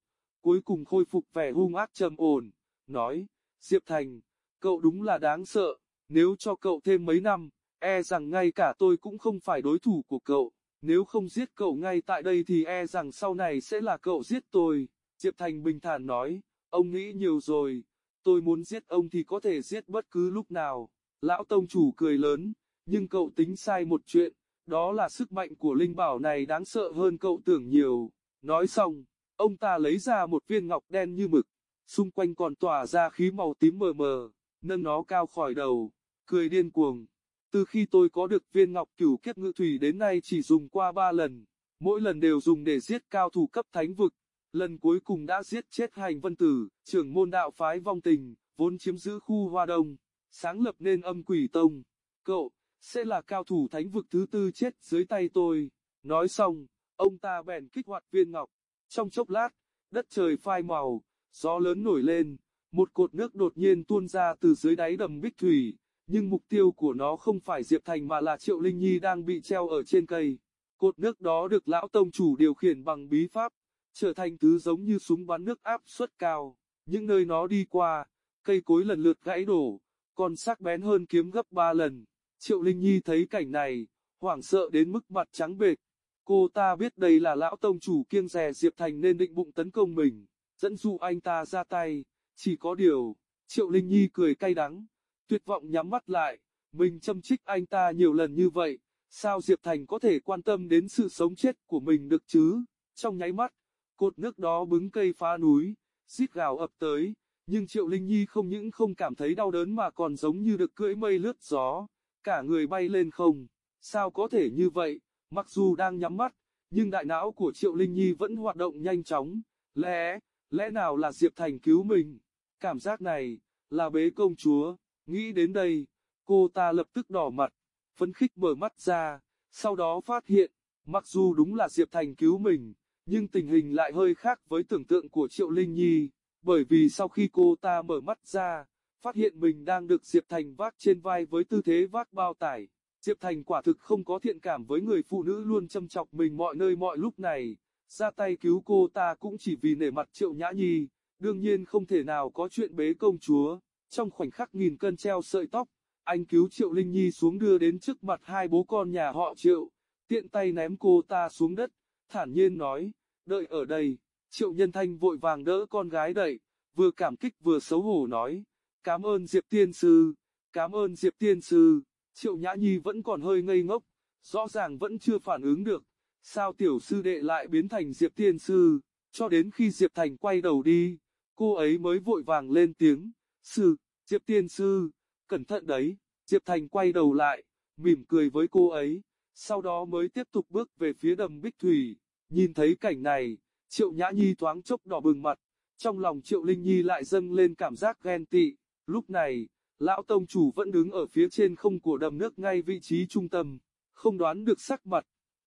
cuối cùng khôi phục vẻ hung ác trầm ổn, nói, Diệp Thành, cậu đúng là đáng sợ, nếu cho cậu thêm mấy năm, e rằng ngay cả tôi cũng không phải đối thủ của cậu. Nếu không giết cậu ngay tại đây thì e rằng sau này sẽ là cậu giết tôi. Diệp Thành bình thản nói, ông nghĩ nhiều rồi, tôi muốn giết ông thì có thể giết bất cứ lúc nào. Lão Tông Chủ cười lớn, nhưng cậu tính sai một chuyện, đó là sức mạnh của linh bảo này đáng sợ hơn cậu tưởng nhiều. Nói xong, ông ta lấy ra một viên ngọc đen như mực, xung quanh còn tỏa ra khí màu tím mờ mờ, nâng nó cao khỏi đầu, cười điên cuồng. Từ khi tôi có được viên ngọc cửu kiếp ngự thủy đến nay chỉ dùng qua ba lần, mỗi lần đều dùng để giết cao thủ cấp thánh vực. Lần cuối cùng đã giết chết hành vân tử, trưởng môn đạo phái vong tình, vốn chiếm giữ khu hoa đông, sáng lập nên âm quỷ tông. Cậu, sẽ là cao thủ thánh vực thứ tư chết dưới tay tôi. Nói xong, ông ta bèn kích hoạt viên ngọc. Trong chốc lát, đất trời phai màu, gió lớn nổi lên, một cột nước đột nhiên tuôn ra từ dưới đáy đầm bích thủy, nhưng mục tiêu của nó không phải Diệp Thành mà là Triệu Linh Nhi đang bị treo ở trên cây. Cột nước đó được lão tông chủ điều khiển bằng bí pháp, trở thành thứ giống như súng bắn nước áp suất cao. Những nơi nó đi qua, cây cối lần lượt gãy đổ, còn sắc bén hơn kiếm gấp ba lần. Triệu Linh Nhi thấy cảnh này, hoảng sợ đến mức mặt trắng bệch. Cô ta biết đây là lão tông chủ kiêng rè Diệp Thành nên định bụng tấn công mình, dẫn dụ anh ta ra tay. Chỉ có điều, Triệu Linh Nhi cười cay đắng, tuyệt vọng nhắm mắt lại, mình châm trích anh ta nhiều lần như vậy, sao Diệp Thành có thể quan tâm đến sự sống chết của mình được chứ? Trong nháy mắt, cột nước đó bứng cây phá núi, rít gào ập tới, nhưng Triệu Linh Nhi không những không cảm thấy đau đớn mà còn giống như được cưỡi mây lướt gió, cả người bay lên không. Sao có thể như vậy, mặc dù đang nhắm mắt, nhưng đại não của Triệu Linh Nhi vẫn hoạt động nhanh chóng, lẽ, lẽ nào là Diệp Thành cứu mình? Cảm giác này, là bế công chúa, nghĩ đến đây, cô ta lập tức đỏ mặt, phấn khích mở mắt ra, sau đó phát hiện, mặc dù đúng là Diệp Thành cứu mình, nhưng tình hình lại hơi khác với tưởng tượng của Triệu Linh Nhi, bởi vì sau khi cô ta mở mắt ra, phát hiện mình đang được Diệp Thành vác trên vai với tư thế vác bao tải. Diệp Thành quả thực không có thiện cảm với người phụ nữ luôn châm chọc mình mọi nơi mọi lúc này, ra tay cứu cô ta cũng chỉ vì nể mặt Triệu Nhã Nhi, đương nhiên không thể nào có chuyện bế công chúa. Trong khoảnh khắc nghìn cân treo sợi tóc, anh cứu Triệu Linh Nhi xuống đưa đến trước mặt hai bố con nhà họ Triệu, tiện tay ném cô ta xuống đất, thản nhiên nói, đợi ở đây. Triệu Nhân Thanh vội vàng đỡ con gái đẩy, vừa cảm kích vừa xấu hổ nói, cảm ơn Diệp Tiên Sư, cảm ơn Diệp Tiên Sư. Triệu Nhã Nhi vẫn còn hơi ngây ngốc, rõ ràng vẫn chưa phản ứng được, sao tiểu sư đệ lại biến thành Diệp Tiên Sư, cho đến khi Diệp Thành quay đầu đi, cô ấy mới vội vàng lên tiếng, Sư, Diệp Tiên Sư, cẩn thận đấy, Diệp Thành quay đầu lại, mỉm cười với cô ấy, sau đó mới tiếp tục bước về phía đầm Bích Thủy, nhìn thấy cảnh này, Triệu Nhã Nhi thoáng chốc đỏ bừng mặt, trong lòng Triệu Linh Nhi lại dâng lên cảm giác ghen tị, lúc này, lão tông chủ vẫn đứng ở phía trên không của đầm nước ngay vị trí trung tâm, không đoán được sắc mặt.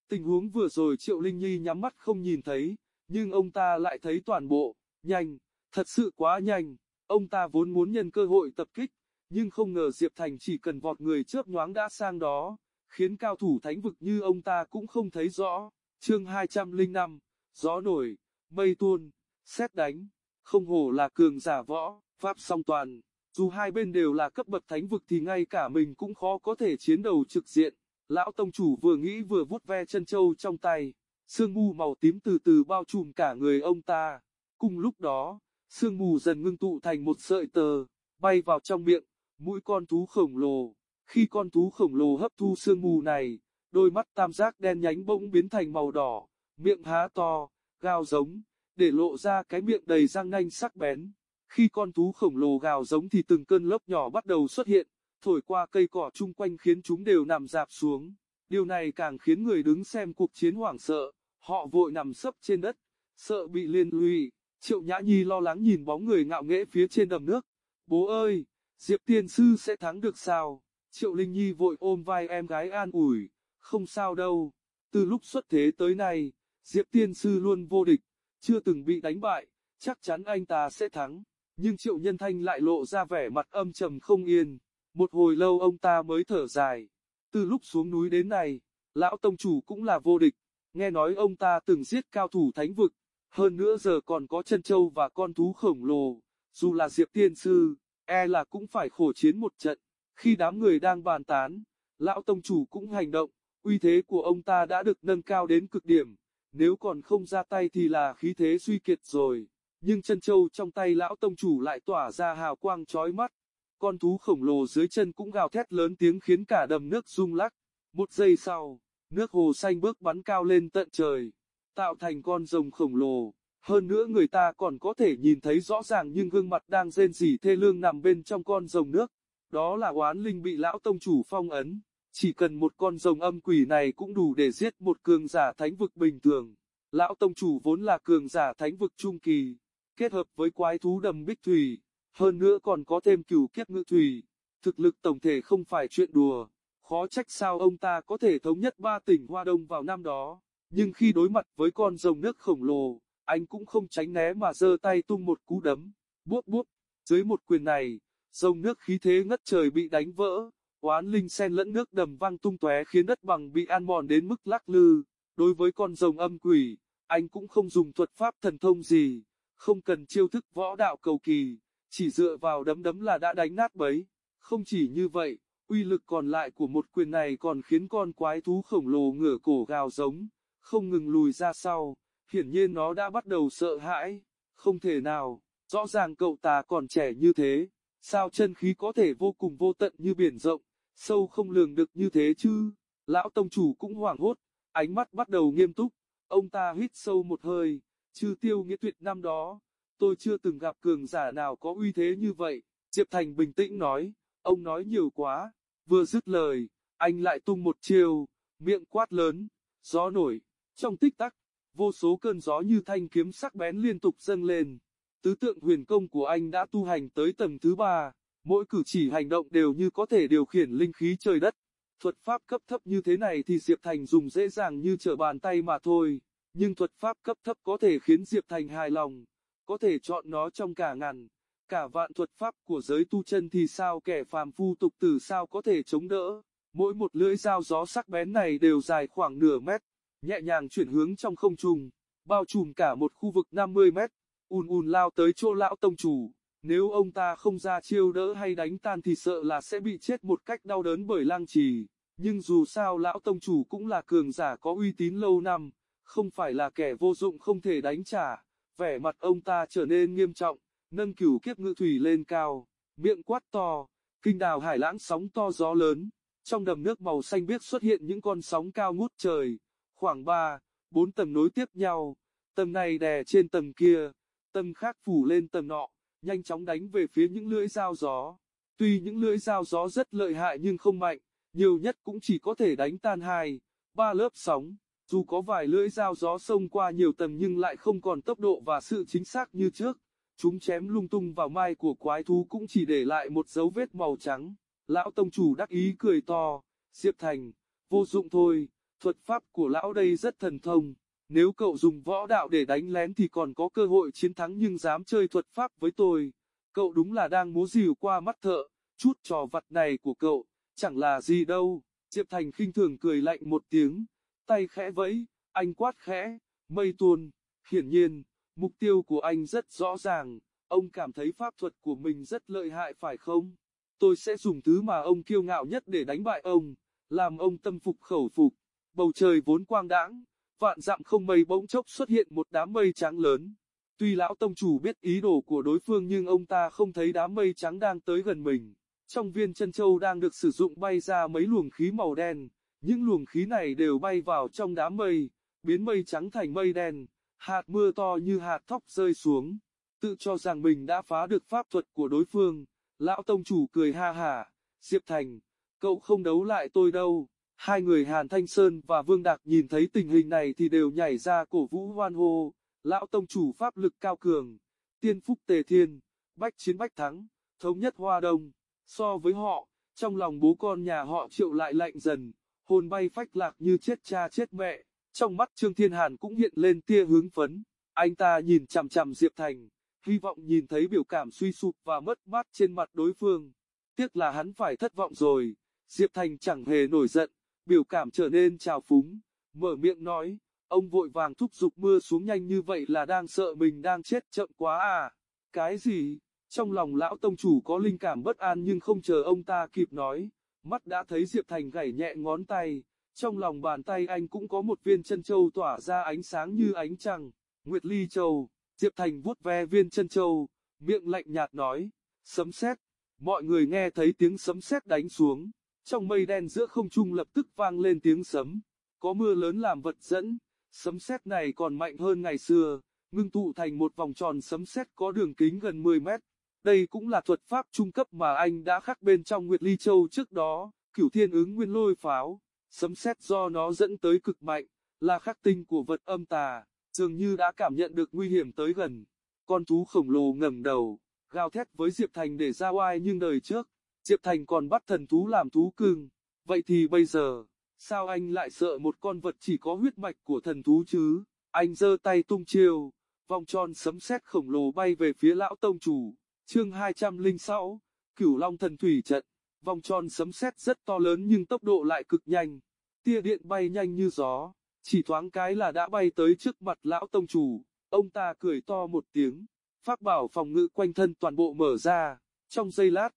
Tình huống vừa rồi Triệu Linh Nhi nhắm mắt không nhìn thấy, nhưng ông ta lại thấy toàn bộ, nhanh, thật sự quá nhanh, ông ta vốn muốn nhân cơ hội tập kích, nhưng không ngờ Diệp Thành chỉ cần vọt người chớp nhoáng đã sang đó, khiến cao thủ thánh vực như ông ta cũng không thấy rõ. Chương 205, gió nổi, mây tuôn, xét đánh, không hổ là cường giả võ, pháp song toàn. Dù hai bên đều là cấp bậc thánh vực thì ngay cả mình cũng khó có thể chiến đầu trực diện. Lão tông chủ vừa nghĩ vừa vuốt ve chân châu trong tay, sương mù màu tím từ từ bao trùm cả người ông ta. Cùng lúc đó, sương mù dần ngưng tụ thành một sợi tờ, bay vào trong miệng, mũi con thú khổng lồ. Khi con thú khổng lồ hấp thu sương mù này, đôi mắt tam giác đen nhánh bỗng biến thành màu đỏ, miệng há to, gào giống, để lộ ra cái miệng đầy răng nanh sắc bén. Khi con thú khổng lồ gào giống thì từng cơn lốc nhỏ bắt đầu xuất hiện, thổi qua cây cỏ chung quanh khiến chúng đều nằm dạp xuống. Điều này càng khiến người đứng xem cuộc chiến hoảng sợ, họ vội nằm sấp trên đất, sợ bị liên lụy. Triệu Nhã Nhi lo lắng nhìn bóng người ngạo nghễ phía trên đầm nước. Bố ơi, Diệp Tiên Sư sẽ thắng được sao? Triệu Linh Nhi vội ôm vai em gái an ủi, không sao đâu. Từ lúc xuất thế tới nay, Diệp Tiên Sư luôn vô địch, chưa từng bị đánh bại, chắc chắn anh ta sẽ thắng. Nhưng Triệu Nhân Thanh lại lộ ra vẻ mặt âm trầm không yên. Một hồi lâu ông ta mới thở dài. Từ lúc xuống núi đến nay, lão tông chủ cũng là vô địch. Nghe nói ông ta từng giết cao thủ thánh vực. Hơn nữa giờ còn có chân châu và con thú khổng lồ. Dù là Diệp Tiên Sư, e là cũng phải khổ chiến một trận. Khi đám người đang bàn tán, lão tông chủ cũng hành động, uy thế của ông ta đã được nâng cao đến cực điểm, nếu còn không ra tay thì là khí thế suy kiệt rồi. Nhưng chân châu trong tay lão tông chủ lại tỏa ra hào quang chói mắt. Con thú khổng lồ dưới chân cũng gào thét lớn tiếng khiến cả đầm nước rung lắc. Một giây sau, nước hồ xanh bước bắn cao lên tận trời, tạo thành con rồng khổng lồ. Hơn nữa người ta còn có thể nhìn thấy rõ ràng nhưng gương mặt đang rên rỉ thê lương nằm bên trong con rồng nước. Đó là oán linh bị lão tông chủ phong ấn. Chỉ cần một con rồng âm quỷ này cũng đủ để giết một cường giả thánh vực bình thường. Lão tông chủ vốn là cường giả thánh vực trung kỳ, kết hợp với quái thú đầm bích thủy, hơn nữa còn có thêm cửu kiếp ngự thủy. Thực lực tổng thể không phải chuyện đùa, khó trách sao ông ta có thể thống nhất ba tỉnh Hoa Đông vào năm đó. Nhưng khi đối mặt với con rồng nước khổng lồ, anh cũng không tránh né mà giơ tay tung một cú đấm, buốt buốt. Dưới một quyền này, rồng nước khí thế ngất trời bị đánh vỡ, oán linh sen lẫn nước đầm văng tung tóe khiến đất bằng bị an mòn đến mức lắc lư. Đối với con rồng âm quỷ, anh cũng không dùng thuật pháp thần thông gì, không cần chiêu thức võ đạo cầu kỳ, chỉ dựa vào đấm đấm là đã đánh nát bấy. Không chỉ như vậy, uy lực còn lại của một quyền này còn khiến con quái thú khổng lồ ngửa cổ gào giống, không ngừng lùi ra sau, hiển nhiên nó đã bắt đầu sợ hãi, không thể nào, rõ ràng cậu ta còn trẻ như thế, sao chân khí có thể vô cùng vô tận như biển rộng, sâu không lường được như thế chứ, lão tông chủ cũng hoảng hốt, ánh mắt bắt đầu nghiêm túc, ông ta hít sâu một hơi, chư tiêu nghĩa tuyệt năm đó, tôi chưa từng gặp cường giả nào có uy thế như vậy, Diệp Thành bình tĩnh nói, ông nói nhiều quá, vừa dứt lời, anh lại tung một chiêu, miệng quát lớn, gió nổi, trong tích tắc, vô số cơn gió như thanh kiếm sắc bén liên tục dâng lên, tứ tượng huyền công của anh đã tu hành tới tầng thứ ba, mỗi cử chỉ hành động đều như có thể điều khiển linh khí trời đất. Thuật pháp cấp thấp như thế này thì Diệp Thành dùng dễ dàng như trở bàn tay mà thôi, nhưng thuật pháp cấp thấp có thể khiến Diệp Thành hài lòng, có thể chọn nó trong cả ngàn, cả vạn thuật pháp của giới tu chân thì sao kẻ phàm phu tục tử sao có thể chống đỡ. Mỗi một lưỡi dao gió sắc bén này đều dài khoảng nửa mét, nhẹ nhàng chuyển hướng trong không trung, bao trùm cả một khu vực 50 mét, ùn ùn lao tới chỗ lão tông chủ. Nếu ông ta không ra chiêu đỡ hay đánh tan thì sợ là sẽ bị chết một cách đau đớn bởi lang trì. Nhưng dù sao lão tông chủ cũng là cường giả có uy tín lâu năm, không phải là kẻ vô dụng không thể đánh trả. Vẻ mặt ông ta trở nên nghiêm trọng, nâng cửu kiếp ngự thủy lên cao, miệng quát to, kinh đào hải lãng sóng to gió lớn. Trong đầm nước màu xanh biếc xuất hiện những con sóng cao ngút trời, khoảng 3, 4 tầng nối tiếp nhau, tầng này đè trên tầng kia, tầng khác phủ lên tầng nọ, nhanh chóng đánh về phía những lưỡi dao gió. Tuy những lưỡi dao gió rất lợi hại nhưng không mạnh, nhiều nhất cũng chỉ có thể đánh tan hai, ba lớp sóng. Dù có vài lưỡi dao gió xông qua nhiều tầng nhưng lại không còn tốc độ và sự chính xác như trước. Chúng chém lung tung vào mai của quái thú cũng chỉ để lại một dấu vết màu trắng. Lão tông chủ đắc ý cười to, Diệp Thành, vô dụng thôi, thuật pháp của lão đây rất thần thông. Nếu cậu dùng võ đạo để đánh lén thì còn có cơ hội chiến thắng nhưng dám chơi thuật pháp với tôi. Cậu đúng là đang múa dìu qua mắt thợ, chút trò vặt này của cậu, chẳng là gì đâu. Diệp Thành khinh thường cười lạnh một tiếng, tay khẽ vẫy, anh quát khẽ, mây tuôn. Hiển nhiên, mục tiêu của anh rất rõ ràng, ông cảm thấy pháp thuật của mình rất lợi hại phải không? Tôi sẽ dùng thứ mà ông kiêu ngạo nhất để đánh bại ông, làm ông tâm phục khẩu phục. Bầu trời vốn quang đãng, vạn dặm không mây bỗng chốc xuất hiện một đám mây trắng lớn. Tuy lão tông chủ biết ý đồ của đối phương nhưng ông ta không thấy đám mây trắng đang tới gần mình. Trong viên chân châu đang được sử dụng bay ra mấy luồng khí màu đen, những luồng khí này đều bay vào trong đám mây, biến mây trắng thành mây đen, hạt mưa to như hạt thóc rơi xuống. Tự cho rằng mình đã phá được pháp thuật của đối phương, lão tông chủ cười ha hả, Diệp Thành, cậu không đấu lại tôi đâu. Hai người Hàn Thanh Sơn và Vương Đạc nhìn thấy tình hình này thì đều nhảy ra cổ vũ hoan hô, lão tông chủ pháp lực cao cường, tiên phúc tề thiên, bách chiến bách thắng, thống nhất hoa đông. So với họ, trong lòng bố con nhà họ triệu lại lạnh dần, hồn bay phách lạc như chết cha chết mẹ, trong mắt Trương Thiên Hàn cũng hiện lên tia hướng phấn, anh ta nhìn chằm chằm Diệp Thành, hy vọng nhìn thấy biểu cảm suy sụp và mất mát trên mặt đối phương. Tiếc là hắn phải thất vọng rồi, Diệp Thành chẳng hề nổi giận, biểu cảm trở nên trào phúng, mở miệng nói, ông vội vàng thúc giục mưa xuống nhanh như vậy là đang sợ mình đang chết chậm quá à, cái gì, trong lòng lão tông chủ có linh cảm bất an nhưng không chờ ông ta kịp nói, mắt đã thấy Diệp Thành gảy nhẹ ngón tay, trong lòng bàn tay anh cũng có một viên chân châu tỏa ra ánh sáng như ánh trăng, Nguyệt Ly Châu, Diệp Thành vuốt ve viên chân châu, miệng lạnh nhạt nói, sấm sét, mọi người nghe thấy tiếng sấm sét đánh xuống, trong mây đen giữa không trung lập tức vang lên tiếng sấm, có mưa lớn làm vật dẫn, sấm sét này còn mạnh hơn ngày xưa, ngưng tụ thành một vòng tròn sấm sét có đường kính gần 10 mét. Đây cũng là thuật pháp trung cấp mà anh đã khắc bên trong Nguyệt Ly Châu trước đó, cửu thiên ứng nguyên lôi pháo, sấm sét do nó dẫn tới cực mạnh, là khắc tinh của vật âm tà, dường như đã cảm nhận được nguy hiểm tới gần. Con thú khổng lồ ngẩng đầu, gào thét với Diệp Thành để ra oai nhưng đời trước, Diệp Thành còn bắt thần thú làm thú cưng, vậy thì bây giờ, sao anh lại sợ một con vật chỉ có huyết mạch của thần thú chứ? Anh giơ tay tung chiêu, vòng tròn sấm sét khổng lồ bay về phía lão tông chủ. Chương 206, Cửu Long thần thủy trận. Vòng tròn sấm sét rất to lớn nhưng tốc độ lại cực nhanh. Tia điện bay nhanh như gió, chỉ thoáng cái là đã bay tới trước mặt lão tông chủ. Ông ta cười to một tiếng, pháp bảo phòng ngự quanh thân toàn bộ mở ra. Trong giây lát,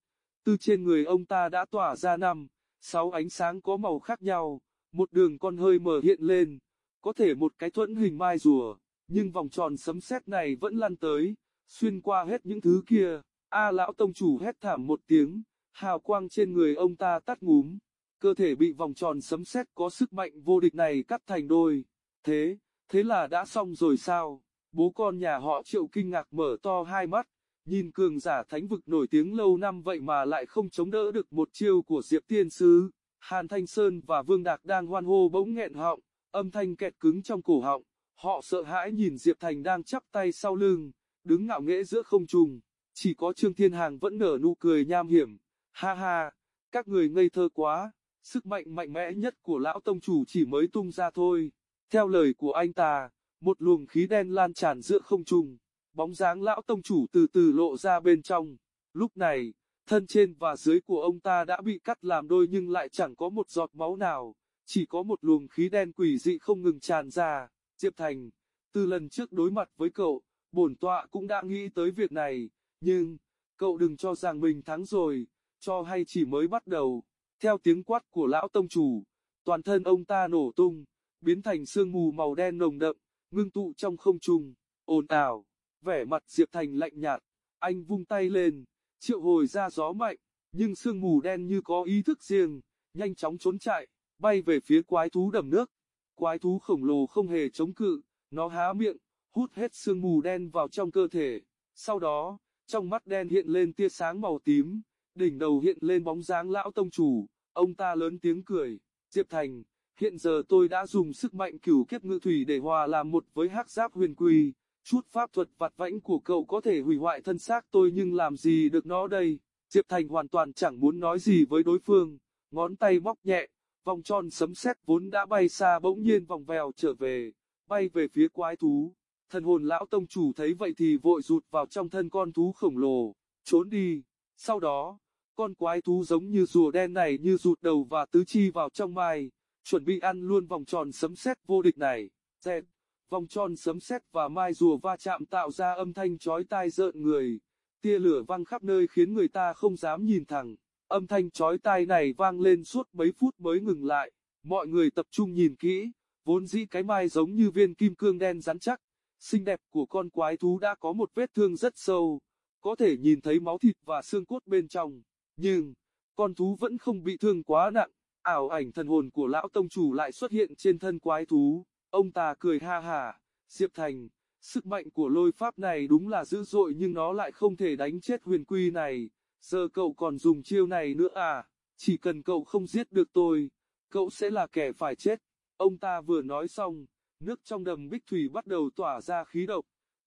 từ trên người ông ta đã tỏa ra năm, sáu ánh sáng có màu khác nhau, một đường con hơi mở hiện lên, có thể một cái thuẫn hình mai rùa, nhưng vòng tròn sấm sét này vẫn lăn tới, xuyên qua hết những thứ kia. A lão tông chủ hét thảm một tiếng, hào quang trên người ông ta tắt ngúm, cơ thể bị vòng tròn sấm sét có sức mạnh vô địch này cắt thành đôi. Thế, thế là đã xong rồi sao? Bố con nhà họ triệu kinh ngạc mở to hai mắt, nhìn cường giả thánh vực nổi tiếng lâu năm vậy mà lại không chống đỡ được một chiêu của Diệp Tiên Sứ, Hàn Thanh Sơn và Vương Đạc đang hoan hô bỗng nghẹn họng, âm thanh kẹt cứng trong cổ họng, họ sợ hãi nhìn Diệp Thành đang chắp tay sau lưng, đứng ngạo nghễ giữa không trung, chỉ có Trương Thiên Hàng vẫn nở nụ cười nham hiểm, ha ha, các người ngây thơ quá, sức mạnh mạnh mẽ nhất của lão tông chủ chỉ mới tung ra thôi. Theo lời của anh ta, một luồng khí đen lan tràn giữa không trung, bóng dáng lão tông chủ từ từ lộ ra bên trong. Lúc này, thân trên và dưới của ông ta đã bị cắt làm đôi nhưng lại chẳng có một giọt máu nào, chỉ có một luồng khí đen quỷ dị không ngừng tràn ra. Diệp Thành, từ lần trước đối mặt với cậu, bổn tọa cũng đã nghĩ tới việc này, nhưng, cậu đừng cho rằng mình thắng rồi, cho hay chỉ mới bắt đầu. Theo tiếng quát của lão tông chủ, toàn thân ông ta nổ tung, biến thành sương mù màu đen nồng đậm, ngưng tụ trong không trung, ồn ào, vẻ mặt Diệp Thành lạnh nhạt, anh vung tay lên, triệu hồi ra gió mạnh, nhưng sương mù đen như có ý thức riêng, nhanh chóng trốn chạy, bay về phía quái thú đầm nước. Quái thú khổng lồ không hề chống cự, nó há miệng, hút hết sương mù đen vào trong cơ thể. Sau đó, trong mắt đen hiện lên tia sáng màu tím, đỉnh đầu hiện lên bóng dáng lão tông chủ, ông ta lớn tiếng cười, Diệp Thành, hiện giờ tôi đã dùng sức mạnh cửu kiếp ngự thủy để hòa làm một với hắc giáp huyền quy, chút pháp thuật vặt vãnh của cậu có thể hủy hoại thân xác tôi nhưng làm gì được nó đây, Diệp Thành hoàn toàn chẳng muốn nói gì với đối phương, ngón tay móc nhẹ, vòng tròn sấm sét vốn đã bay xa bỗng nhiên vòng vèo trở về, bay về phía quái thú. Thần hồn lão tông chủ thấy vậy thì vội rụt vào trong thân con thú khổng lồ, trốn đi. Sau đó, con quái thú giống như rùa đen này như rụt đầu và tứ chi vào trong mai, chuẩn bị ăn luôn vòng tròn sấm sét vô địch này. Dẹt, vòng tròn sấm sét và mai rùa va chạm tạo ra âm thanh chói tai rợn người. Tia lửa văng khắp nơi khiến người ta không dám nhìn thẳng. Âm thanh chói tai này vang lên suốt mấy phút mới ngừng lại. Mọi người tập trung nhìn kỹ, vốn dĩ cái mai giống như viên kim cương đen rắn chắc, xinh đẹp của con quái thú đã có một vết thương rất sâu, có thể nhìn thấy máu thịt và xương cốt bên trong, nhưng, con thú vẫn không bị thương quá nặng, ảo ảnh thần hồn của lão tông chủ lại xuất hiện trên thân quái thú, ông ta cười ha hà, Diệp Thành, sức mạnh của lôi pháp này đúng là dữ dội nhưng nó lại không thể đánh chết huyền quy này, giờ cậu còn dùng chiêu này nữa à, chỉ cần cậu không giết được tôi, cậu sẽ là kẻ phải chết. Ông ta vừa nói xong, nước trong đầm bích thủy bắt đầu tỏa ra khí độc,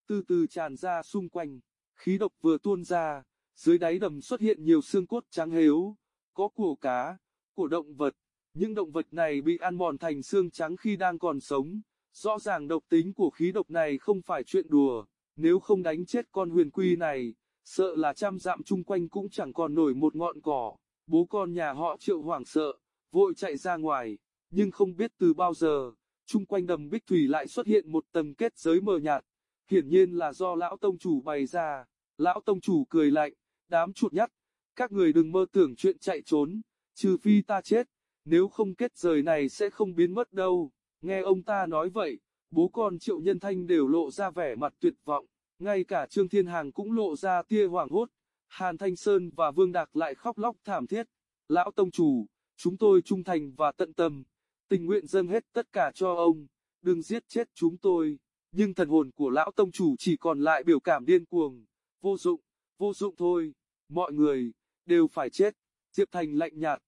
từ từ tràn ra xung quanh, khí độc vừa tuôn ra, dưới đáy đầm xuất hiện nhiều xương cốt trắng hếu, có của cá, của động vật, những động vật này bị ăn mòn thành xương trắng khi đang còn sống, rõ ràng độc tính của khí độc này không phải chuyện đùa, nếu không đánh chết con huyền quy này, sợ là trăm dặm chung quanh cũng chẳng còn nổi một ngọn cỏ, bố con nhà họ triệu hoảng sợ, vội chạy ra ngoài, nhưng không biết từ bao giờ, chung quanh đầm bích thủy lại xuất hiện một tầng kết giới mờ nhạt, hiển nhiên là do lão tông chủ bày ra, lão tông chủ cười lạnh, đám chuột nhắt, các người đừng mơ tưởng chuyện chạy trốn, trừ phi ta chết, nếu không kết rời này sẽ không biến mất đâu. Nghe ông ta nói vậy, bố con Triệu Nhân Thanh đều lộ ra vẻ mặt tuyệt vọng, ngay cả Trương Thiên Hàng cũng lộ ra tia hoảng hốt. Hàn Thanh Sơn và Vương Đạc lại khóc lóc thảm thiết. Lão Tông Chủ, chúng tôi trung thành và tận tâm, tình nguyện dâng hết tất cả cho ông, đừng giết chết chúng tôi. Nhưng thần hồn của Lão Tông Chủ chỉ còn lại biểu cảm điên cuồng, vô dụng, vô dụng thôi, mọi người, đều phải chết. Diệp Thành lạnh nhạt,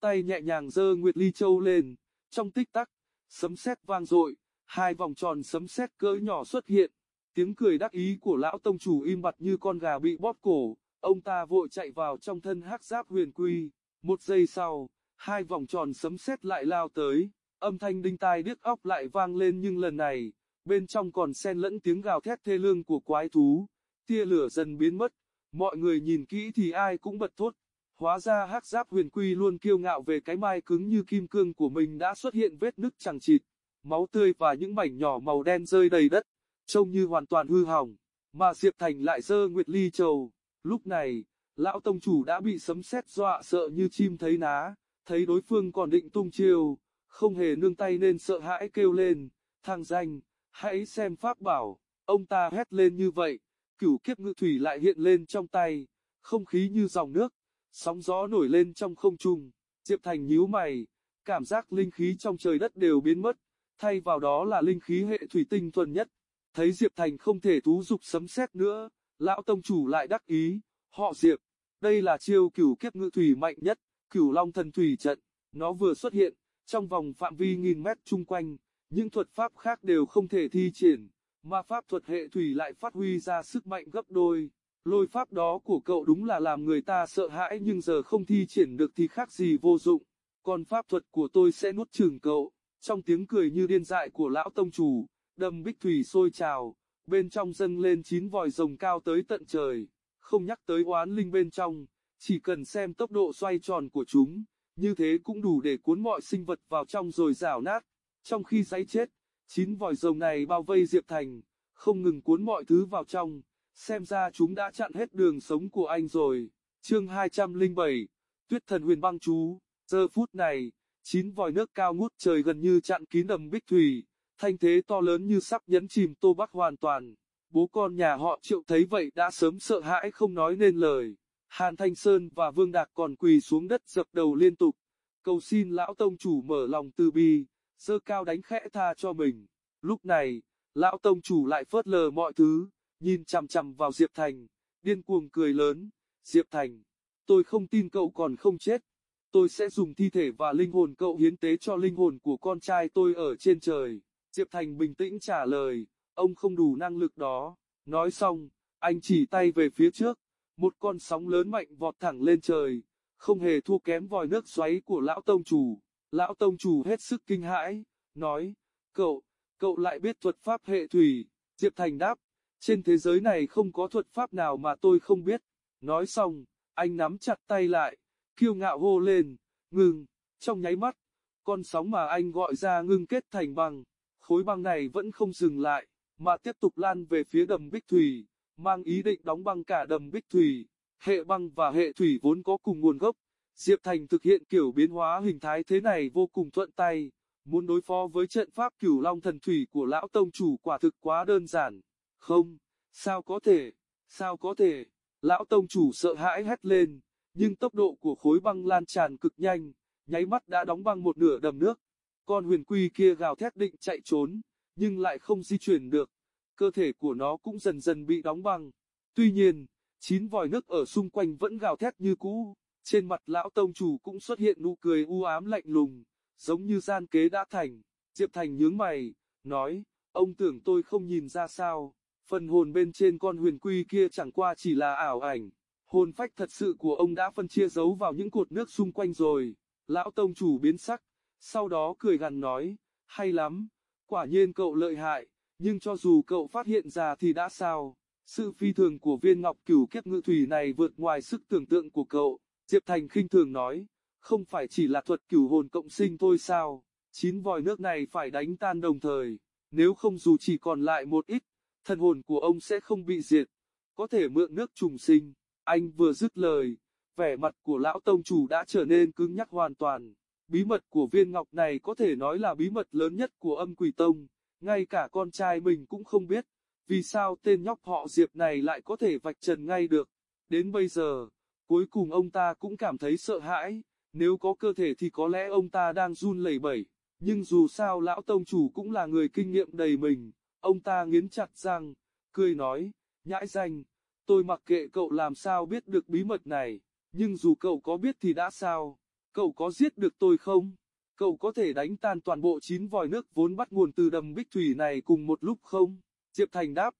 tay nhẹ nhàng giơ Nguyệt Ly Châu lên, trong tích tắc, sấm sét vang dội, hai vòng tròn sấm sét cỡ nhỏ xuất hiện. Tiếng cười đắc ý của lão tông chủ im bặt như con gà bị bóp cổ, ông ta vội chạy vào trong thân hắc giáp huyền quy. Một giây sau, hai vòng tròn sấm sét lại lao tới, âm thanh đinh tai điếc óc lại vang lên nhưng lần này, bên trong còn xen lẫn tiếng gào thét thê lương của quái thú. Tia lửa dần biến mất, mọi người nhìn kỹ thì ai cũng bật thốt. Hóa ra hắc giáp huyền quy luôn kiêu ngạo về cái mai cứng như kim cương của mình đã xuất hiện vết nứt chẳng chịt, máu tươi và những mảnh nhỏ màu đen rơi đầy đất, trông như hoàn toàn hư hỏng, mà Diệp Thành lại dơ Nguyệt Ly trầu. Lúc này, lão tông chủ đã bị sấm sét dọa sợ như chim thấy ná, thấy đối phương còn định tung chiêu, không hề nương tay nên sợ hãi kêu lên, thang danh, hãy xem pháp bảo, ông ta hét lên như vậy, cửu kiếp ngự thủy lại hiện lên trong tay, không khí như dòng nước, sóng gió nổi lên trong không trung, Diệp Thành nhíu mày, cảm giác linh khí trong trời đất đều biến mất, thay vào đó là linh khí hệ thủy tinh thuần nhất. Thấy Diệp Thành không thể thú dục sấm sét nữa, lão tông chủ lại đắc ý, họ Diệp, đây là chiêu cửu kiếp ngự thủy mạnh nhất, cửu long thần thủy trận, nó vừa xuất hiện, trong vòng phạm vi nghìn mét chung quanh, những thuật pháp khác đều không thể thi triển, mà pháp thuật hệ thủy lại phát huy ra sức mạnh gấp đôi. Lôi pháp đó của cậu đúng là làm người ta sợ hãi nhưng giờ không thi triển được thì khác gì vô dụng. Còn pháp thuật của tôi sẽ nuốt chửng cậu. Trong tiếng cười như điên dại của lão tông chủ, đầm bích thủy sôi trào, bên trong dâng lên chín vòi rồng cao tới tận trời. Không nhắc tới oán linh bên trong, chỉ cần xem tốc độ xoay tròn của chúng, như thế cũng đủ để cuốn mọi sinh vật vào trong rồi rào nát. Trong khi giấy chết, chín vòi rồng này bao vây Diệp Thành, không ngừng cuốn mọi thứ vào trong xem ra chúng đã chặn hết đường sống của anh rồi. Chương 207, Tuyết thần huyền băng chú, giờ phút này, chín vòi nước cao ngút trời gần như chặn kín đầm bích thủy, thanh thế to lớn như sắp nhấn chìm Tô Bắc hoàn toàn. Bố con nhà họ triệu thấy vậy đã sớm sợ hãi không nói nên lời. Hàn Thanh Sơn và Vương Đạc còn quỳ xuống đất dập đầu liên tục. Cầu xin lão tông chủ mở lòng từ bi, dơ cao đánh khẽ tha cho mình. Lúc này, lão tông chủ lại phớt lờ mọi thứ, nhìn chằm chằm vào Diệp Thành, điên cuồng cười lớn, Diệp Thành, tôi không tin cậu còn không chết, tôi sẽ dùng thi thể và linh hồn cậu hiến tế cho linh hồn của con trai tôi ở trên trời. Diệp Thành bình tĩnh trả lời, ông không đủ năng lực đó, nói xong, anh chỉ tay về phía trước, một con sóng lớn mạnh vọt thẳng lên trời, không hề thua kém vòi nước xoáy của lão tông chủ. Lão tông chủ hết sức kinh hãi, nói, cậu, cậu lại biết thuật pháp hệ thủy, Diệp Thành đáp, trên thế giới này không có thuật pháp nào mà tôi không biết. Nói xong, anh nắm chặt tay lại, kiêu ngạo hô lên, ngừng, trong nháy mắt, con sóng mà anh gọi ra ngưng kết thành băng, khối băng này vẫn không dừng lại, mà tiếp tục lan về phía đầm Bích Thủy, mang ý định đóng băng cả đầm Bích Thủy. Hệ băng và hệ thủy vốn có cùng nguồn gốc, Diệp Thành thực hiện kiểu biến hóa hình thái thế này vô cùng thuận tay, muốn đối phó với trận pháp cửu long thần thủy của lão tông chủ quả thực quá đơn giản. Không, sao có thể, sao có thể, lão tông chủ sợ hãi hét lên, nhưng tốc độ của khối băng lan tràn cực nhanh, nháy mắt đã đóng băng một nửa đầm nước. Con huyền quy kia gào thét định chạy trốn, nhưng lại không di chuyển được, cơ thể của nó cũng dần dần bị đóng băng. Tuy nhiên, chín vòi nước ở xung quanh vẫn gào thét như cũ, trên mặt lão tông chủ cũng xuất hiện nụ cười u ám lạnh lùng, giống như gian kế đã thành. Diệp Thành nhướng mày, nói, ông tưởng tôi không nhìn ra sao. Phần hồn bên trên con huyền quy kia chẳng qua chỉ là ảo ảnh. Hồn phách thật sự của ông đã phân chia giấu vào những cột nước xung quanh rồi. Lão tông chủ biến sắc, sau đó cười gằn nói, hay lắm, quả nhiên cậu lợi hại, nhưng cho dù cậu phát hiện ra thì đã sao. Sự phi thường của viên ngọc cửu kiếp ngự thủy này vượt ngoài sức tưởng tượng của cậu. Diệp Thành khinh thường nói, không phải chỉ là thuật cửu hồn cộng sinh thôi sao, chín vòi nước này phải đánh tan đồng thời, nếu không dù chỉ còn lại một ít, thần hồn của ông sẽ không bị diệt, có thể mượn nước trùng sinh. Anh vừa dứt lời, vẻ mặt của lão tông chủ đã trở nên cứng nhắc hoàn toàn. Bí mật của viên ngọc này có thể nói là bí mật lớn nhất của âm quỷ tông, ngay cả con trai mình cũng không biết, vì sao tên nhóc họ Diệp này lại có thể vạch trần ngay được. Đến bây giờ, cuối cùng ông ta cũng cảm thấy sợ hãi, nếu có cơ thể thì có lẽ ông ta đang run lẩy bẩy, nhưng dù sao lão tông chủ cũng là người kinh nghiệm đầy mình, ông ta nghiến chặt răng, cười nói, nhãi danh, tôi mặc kệ cậu làm sao biết được bí mật này, nhưng dù cậu có biết thì đã sao, cậu có giết được tôi không? Cậu có thể đánh tan toàn bộ chín vòi nước vốn bắt nguồn từ đầm bích thủy này cùng một lúc không? Diệp Thành đáp,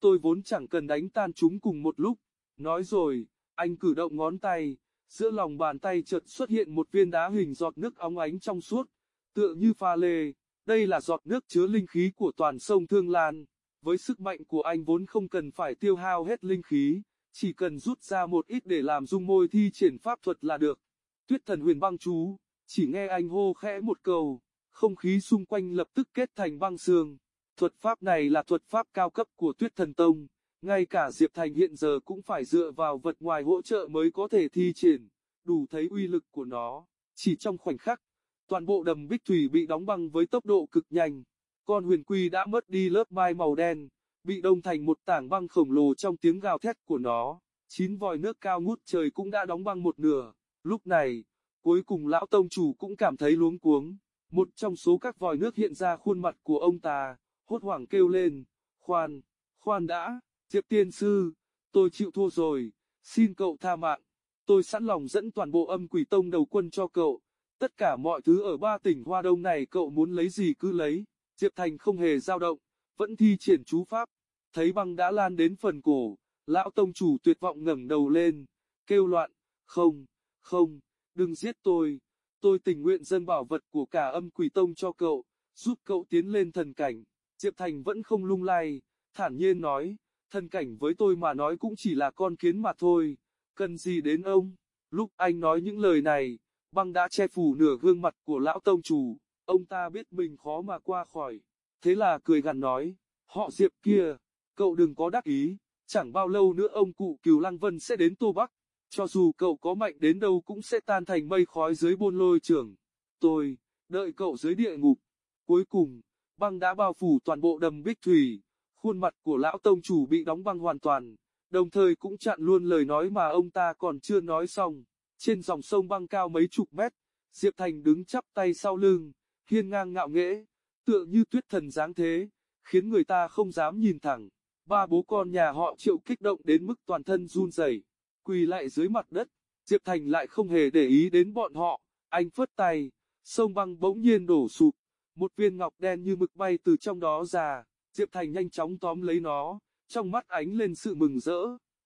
tôi vốn chẳng cần đánh tan chúng cùng một lúc. Nói rồi, anh cử động ngón tay, giữa lòng bàn tay chợt xuất hiện một viên đá hình giọt nước óng ánh trong suốt, tựa như pha lê. Đây là giọt nước chứa linh khí của toàn sông Thương Lan. Với sức mạnh của anh vốn không cần phải tiêu hao hết linh khí, chỉ cần rút ra một ít để làm dung môi thi triển pháp thuật là được. Tuyết thần huyền băng chú, chỉ nghe anh hô khẽ một câu, không khí xung quanh lập tức kết thành băng sương. Thuật pháp này là thuật pháp cao cấp của Tuyết Thần Tông, ngay cả Diệp Thành hiện giờ cũng phải dựa vào vật ngoài hỗ trợ mới có thể thi triển, đủ thấy uy lực của nó. Chỉ trong khoảnh khắc, toàn bộ đầm bích thủy bị đóng băng với tốc độ cực nhanh. Con huyền quy đã mất đi lớp mai màu đen, bị đông thành một tảng băng khổng lồ trong tiếng gào thét của nó. Chín vòi nước cao ngút trời cũng đã đóng băng một nửa. Lúc này, cuối cùng lão tông chủ cũng cảm thấy luống cuống. Một trong số các vòi nước hiện ra khuôn mặt của ông ta hốt hoảng kêu lên, khoan, khoan đã, Diệp Tiên Sư, tôi chịu thua rồi, xin cậu tha mạng, tôi sẵn lòng dẫn toàn bộ âm quỷ tông đầu quân cho cậu, tất cả mọi thứ ở ba tỉnh Hoa Đông này cậu muốn lấy gì cứ lấy, Diệp Thành không hề dao động, vẫn thi triển chú pháp, thấy băng đã lan đến phần cổ, lão tông chủ tuyệt vọng ngẩng đầu lên, kêu loạn, không, không, đừng giết tôi, tôi tình nguyện dâng bảo vật của cả âm quỷ tông cho cậu, giúp cậu tiến lên thần cảnh. Diệp Thành vẫn không lung lay, thản nhiên nói, thần cảnh với tôi mà nói cũng chỉ là con kiến mà thôi, cần gì đến ông. Lúc anh nói những lời này, băng đã che phủ nửa gương mặt của lão tông chủ, ông ta biết mình khó mà qua khỏi. Thế là cười gằn nói, họ Diệp kia, cậu đừng có đắc ý, chẳng bao lâu nữa ông cụ Cửu Lăng Vân sẽ đến Tô Bắc, cho dù cậu có mạnh đến đâu cũng sẽ tan thành mây khói dưới bôn lôi trường. Tôi, đợi cậu dưới địa ngục. Cuối cùng, băng đã bao phủ toàn bộ đầm bích thủy, khuôn mặt của lão tông chủ bị đóng băng hoàn toàn, đồng thời cũng chặn luôn lời nói mà ông ta còn chưa nói xong. Trên dòng sông băng cao mấy chục mét, Diệp Thành đứng chắp tay sau lưng, hiên ngang ngạo nghễ, tựa như tuyết thần dáng thế, khiến người ta không dám nhìn thẳng. Ba bố con nhà họ triệu kích động đến mức toàn thân run rẩy, quỳ lại dưới mặt đất, Diệp Thành lại không hề để ý đến bọn họ, anh phất tay, sông băng bỗng nhiên đổ sụp, một viên ngọc đen như mực bay từ trong đó ra, Diệp Thành nhanh chóng tóm lấy nó, trong mắt ánh lên sự mừng rỡ.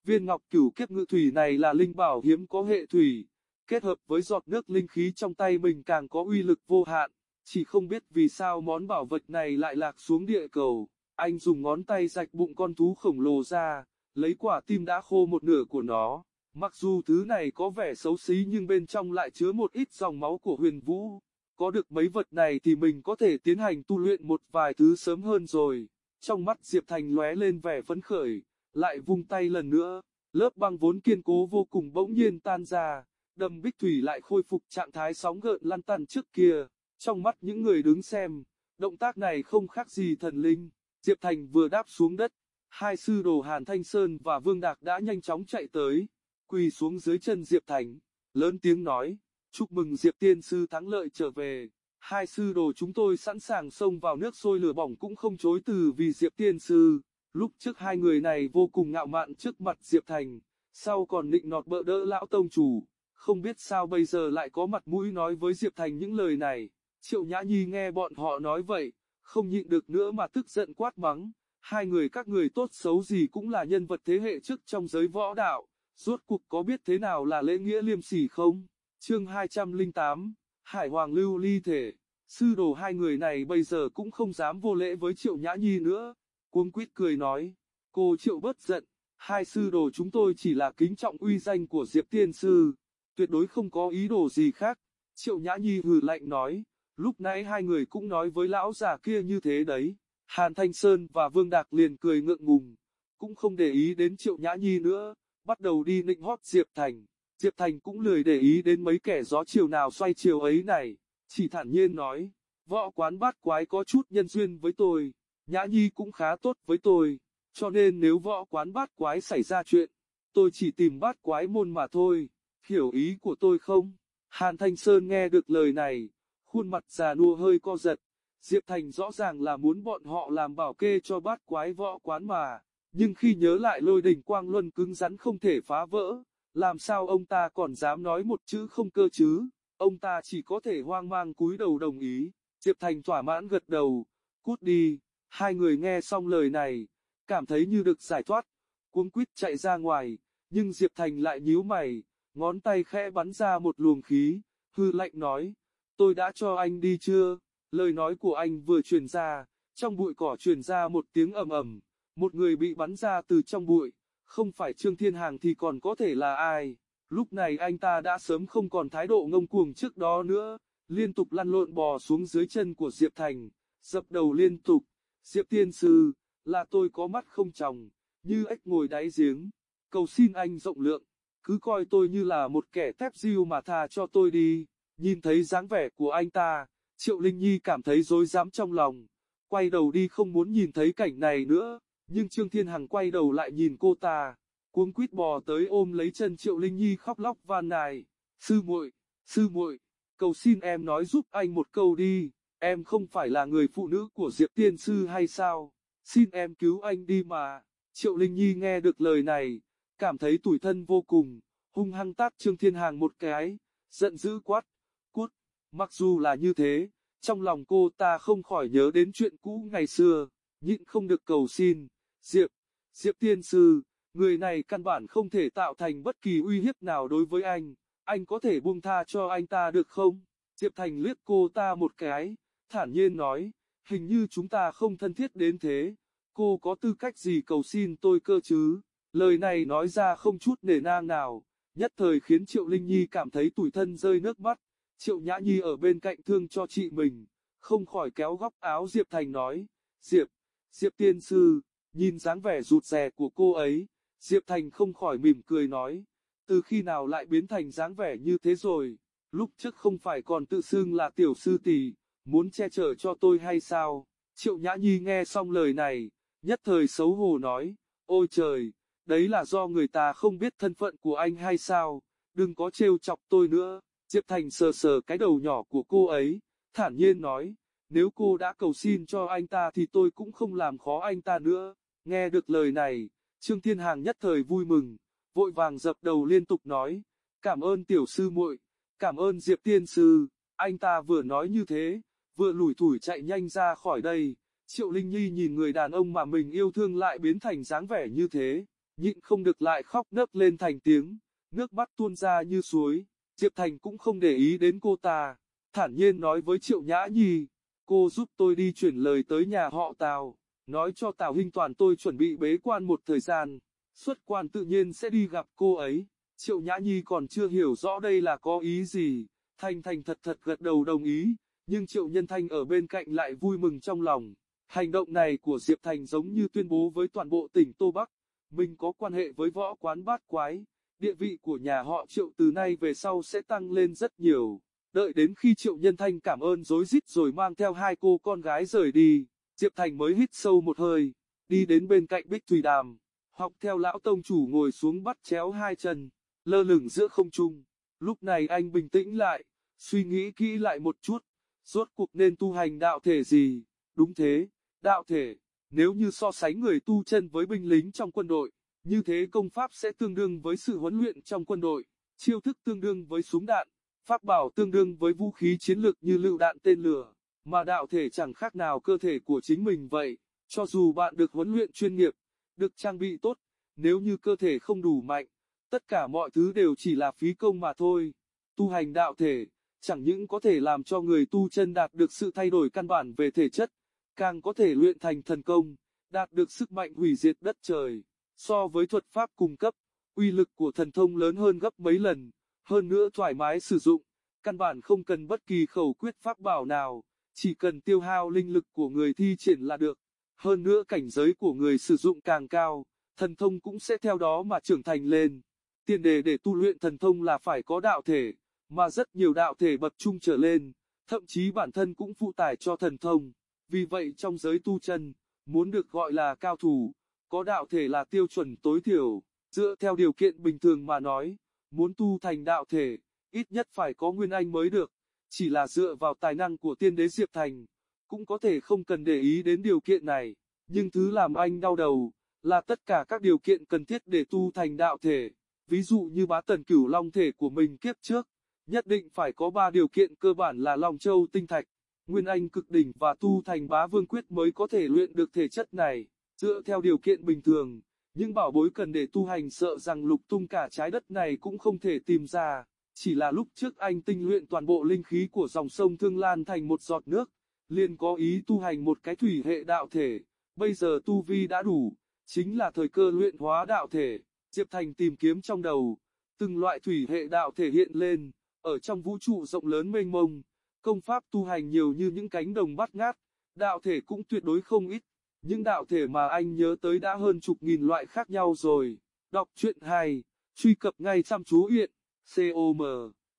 Viên ngọc cửu kiếp ngự thủy này là linh bảo hiếm có hệ thủy, kết hợp với giọt nước linh khí trong tay mình càng có uy lực vô hạn. Chỉ không biết vì sao món bảo vật này lại lạc xuống địa cầu. Anh dùng ngón tay rạch bụng con thú khổng lồ ra, lấy quả tim đã khô một nửa của nó. Mặc dù thứ này có vẻ xấu xí nhưng bên trong lại chứa một ít dòng máu của huyền vũ. Có được mấy vật này thì mình có thể tiến hành tu luyện một vài thứ sớm hơn rồi. Trong mắt Diệp Thành lóe lên vẻ phấn khởi, lại vung tay lần nữa, lớp băng vốn kiên cố vô cùng bỗng nhiên tan ra, đầm bích thủy lại khôi phục trạng thái sóng gợn lăn tăn trước kia. Trong mắt những người đứng xem, động tác này không khác gì thần linh. Diệp Thành vừa đáp xuống đất, hai sư đồ Hàn Thanh Sơn và Vương Đạc đã nhanh chóng chạy tới, quỳ xuống dưới chân Diệp Thành, lớn tiếng nói, Chúc mừng Diệp Tiên Sư thắng lợi trở về. Hai sư đồ chúng tôi sẵn sàng xông vào nước sôi lửa bỏng cũng không chối từ vì Diệp Tiên Sư. Lúc trước hai người này vô cùng ngạo mạn trước mặt Diệp Thành, sau còn định nọt bợ đỡ lão tông chủ. Không biết sao bây giờ lại có mặt mũi nói với Diệp Thành những lời này. Triệu Nhã Nhi nghe bọn họ nói vậy, không nhịn được nữa mà tức giận quát mắng. Hai người các người tốt xấu gì cũng là nhân vật thế hệ trước trong giới võ đạo, rốt cuộc có biết thế nào là lễ nghĩa liêm sỉ không? Chương 208, Hải Hoàng lưu ly thể, sư đồ hai người này bây giờ cũng không dám vô lễ với Triệu Nhã Nhi nữa. Cuống quýt cười nói, cô Triệu bớt giận, hai sư đồ chúng tôi chỉ là kính trọng uy danh của Diệp Tiên Sư, tuyệt đối không có ý đồ gì khác. Triệu Nhã Nhi hừ lạnh nói, lúc nãy hai người cũng nói với lão già kia như thế đấy. Hàn Thanh Sơn và Vương Đạc liền cười ngượng ngùng, cũng không để ý đến Triệu Nhã Nhi nữa, bắt đầu đi nịnh hót Diệp Thành. Diệp Thành cũng lười để ý đến mấy kẻ gió chiều nào xoay chiều ấy này, chỉ thản nhiên nói, võ quán bát quái có chút nhân duyên với tôi, Nhã Nhi cũng khá tốt với tôi, cho nên nếu võ quán bát quái xảy ra chuyện, tôi chỉ tìm bát quái môn mà thôi, hiểu ý của tôi không? Hàn Thanh Sơn nghe được lời này, khuôn mặt già nua hơi co giật, Diệp Thành rõ ràng là muốn bọn họ làm bảo kê cho bát quái võ quán mà, nhưng khi nhớ lại lôi đỉnh quang luân cứng rắn không thể phá vỡ, làm sao ông ta còn dám nói một chữ không cơ chứ, ông ta chỉ có thể hoang mang cúi đầu đồng ý, Diệp Thành thỏa mãn gật đầu, cút đi, hai người nghe xong lời này, cảm thấy như được giải thoát, cuống quýt chạy ra ngoài, nhưng Diệp Thành lại nhíu mày, ngón tay khẽ bắn ra một luồng khí, hư lạnh nói, tôi đã cho anh đi chưa? Lời nói của anh vừa truyền ra, trong bụi cỏ truyền ra một tiếng ầm ầm, một người bị bắn ra từ trong bụi, không phải Trương Thiên Hàng thì còn có thể là ai. Lúc này anh ta đã sớm không còn thái độ ngông cuồng trước đó nữa, liên tục lăn lộn bò xuống dưới chân của Diệp Thành, dập đầu liên tục. Diệp Tiên Sư, là tôi có mắt không tròng, như ếch ngồi đáy giếng. Cầu xin anh rộng lượng, cứ coi tôi như là một kẻ tép diêu mà tha cho tôi đi. Nhìn thấy dáng vẻ của anh ta, Triệu Linh Nhi cảm thấy dối dám trong lòng, quay đầu đi không muốn nhìn thấy cảnh này nữa, nhưng Trương Thiên Hằng quay đầu lại nhìn cô ta, cuống quýt bò tới ôm lấy chân Triệu Linh Nhi khóc lóc van nài, sư muội, sư muội, cầu xin em nói giúp anh một câu đi, em không phải là người phụ nữ của Diệp Tiên Sư hay sao, xin em cứu anh đi mà, Triệu Linh Nhi nghe được lời này, cảm thấy tủi thân vô cùng, hung hăng tát Trương Thiên Hàng một cái, giận dữ quát, cút. Mặc dù là như thế, trong lòng cô ta không khỏi nhớ đến chuyện cũ ngày xưa, nhịn không được cầu xin, Diệp, Diệp tiên sư, người này căn bản không thể tạo thành bất kỳ uy hiếp nào đối với anh, anh có thể buông tha cho anh ta được không? Diệp Thành liếc cô ta một cái, thản nhiên nói, hình như chúng ta không thân thiết đến thế, cô có tư cách gì cầu xin tôi cơ chứ? Lời này nói ra không chút nể nang nào, nhất thời khiến Triệu Linh Nhi cảm thấy tủi thân rơi nước mắt. Triệu Nhã Nhi ở bên cạnh thương cho chị mình, không khỏi kéo góc áo Diệp Thành nói, Diệp, Diệp tiên sư, nhìn dáng vẻ rụt rè của cô ấy, Diệp Thành không khỏi mỉm cười nói, từ khi nào lại biến thành dáng vẻ như thế rồi, lúc trước không phải còn tự xưng là tiểu sư tỷ, muốn che chở cho tôi hay sao? Triệu Nhã Nhi nghe xong lời này, nhất thời xấu hổ nói, ôi trời, đấy là do người ta không biết thân phận của anh hay sao, đừng có trêu chọc tôi nữa. Diệp Thành sờ sờ cái đầu nhỏ của cô ấy, thản nhiên nói, nếu cô đã cầu xin cho anh ta thì tôi cũng không làm khó anh ta nữa. Nghe được lời này, Trương Thiên Hàng nhất thời vui mừng, vội vàng dập đầu liên tục nói, cảm ơn tiểu sư muội, cảm ơn Diệp Tiên Sư, anh ta vừa nói như thế, vừa lủi thủi chạy nhanh ra khỏi đây. Triệu Linh Nhi nhìn người đàn ông mà mình yêu thương lại biến thành dáng vẻ như thế, nhịn không được lại khóc nấc lên thành tiếng, nước mắt tuôn ra như suối. Diệp Thành cũng không để ý đến cô ta, thản nhiên nói với Triệu Nhã Nhi, cô giúp tôi đi chuyển lời tới nhà họ Tào, nói cho Tào Hinh Toàn tôi chuẩn bị bế quan một thời gian, xuất quan tự nhiên sẽ đi gặp cô ấy. Triệu Nhã Nhi còn chưa hiểu rõ đây là có ý gì, Thanh Thành thật thật gật đầu đồng ý, nhưng Triệu Nhân Thanh ở bên cạnh lại vui mừng trong lòng. Hành động này của Diệp Thành giống như tuyên bố với toàn bộ tỉnh Tô Bắc, mình có quan hệ với võ quán bát quái, địa vị của nhà họ Triệu từ nay về sau sẽ tăng lên rất nhiều. Đợi đến khi Triệu Nhân Thanh cảm ơn dối rít rồi mang theo hai cô con gái rời đi, Diệp Thành mới hít sâu một hơi, đi đến bên cạnh Bích Thủy Đàm, học theo lão tông chủ ngồi xuống bắt chéo hai chân, lơ lửng giữa không trung. Lúc này anh bình tĩnh lại, suy nghĩ kỹ lại một chút, rốt cuộc nên tu hành đạo thể gì, đúng thế, đạo thể, nếu như so sánh người tu chân với binh lính trong quân đội, như thế công pháp sẽ tương đương với sự huấn luyện trong quân đội, chiêu thức tương đương với súng đạn, pháp bảo tương đương với vũ khí chiến lược như lựu đạn tên lửa, mà đạo thể chẳng khác nào cơ thể của chính mình vậy, cho dù bạn được huấn luyện chuyên nghiệp, được trang bị tốt, nếu như cơ thể không đủ mạnh, tất cả mọi thứ đều chỉ là phí công mà thôi. Tu hành đạo thể, chẳng những có thể làm cho người tu chân đạt được sự thay đổi căn bản về thể chất, càng có thể luyện thành thần công, đạt được sức mạnh hủy diệt đất trời. So với thuật pháp cung cấp, uy lực của thần thông lớn hơn gấp mấy lần, hơn nữa thoải mái sử dụng, căn bản không cần bất kỳ khẩu quyết pháp bảo nào, chỉ cần tiêu hao linh lực của người thi triển là được. Hơn nữa cảnh giới của người sử dụng càng cao, thần thông cũng sẽ theo đó mà trưởng thành lên. Tiền đề để tu luyện thần thông là phải có đạo thể, mà rất nhiều đạo thể bậc trung trở lên, thậm chí bản thân cũng phụ tải cho thần thông. Vì vậy trong giới tu chân, muốn được gọi là cao thủ, có đạo thể là tiêu chuẩn tối thiểu, dựa theo điều kiện bình thường mà nói, muốn tu thành đạo thể, ít nhất phải có nguyên anh mới được, chỉ là dựa vào tài năng của tiên đế Diệp Thành, cũng có thể không cần để ý đến điều kiện này, nhưng thứ làm anh đau đầu, là tất cả các điều kiện cần thiết để tu thành đạo thể, ví dụ như bá tần cửu long thể của mình kiếp trước, nhất định phải có ba điều kiện cơ bản là Long Châu tinh thạch, Nguyên Anh cực đỉnh và tu thành bá vương quyết mới có thể luyện được thể chất này, dựa theo điều kiện bình thường. Nhưng bảo bối cần để tu hành sợ rằng lục tung cả trái đất này cũng không thể tìm ra, chỉ là lúc trước anh tinh luyện toàn bộ linh khí của dòng sông Thương Lan thành một giọt nước, liền có ý tu hành một cái thủy hệ đạo thể, bây giờ tu vi đã đủ, chính là thời cơ luyện hóa đạo thể, Diệp Thành tìm kiếm trong đầu, từng loại thủy hệ đạo thể hiện lên, ở trong vũ trụ rộng lớn mênh mông, công pháp tu hành nhiều như những cánh đồng bát ngát, đạo thể cũng tuyệt đối không ít, những đạo thể mà anh nhớ tới đã hơn chục nghìn loại khác nhau rồi. Đọc truyện hay, truy cập ngay chăm chú hiện, COM,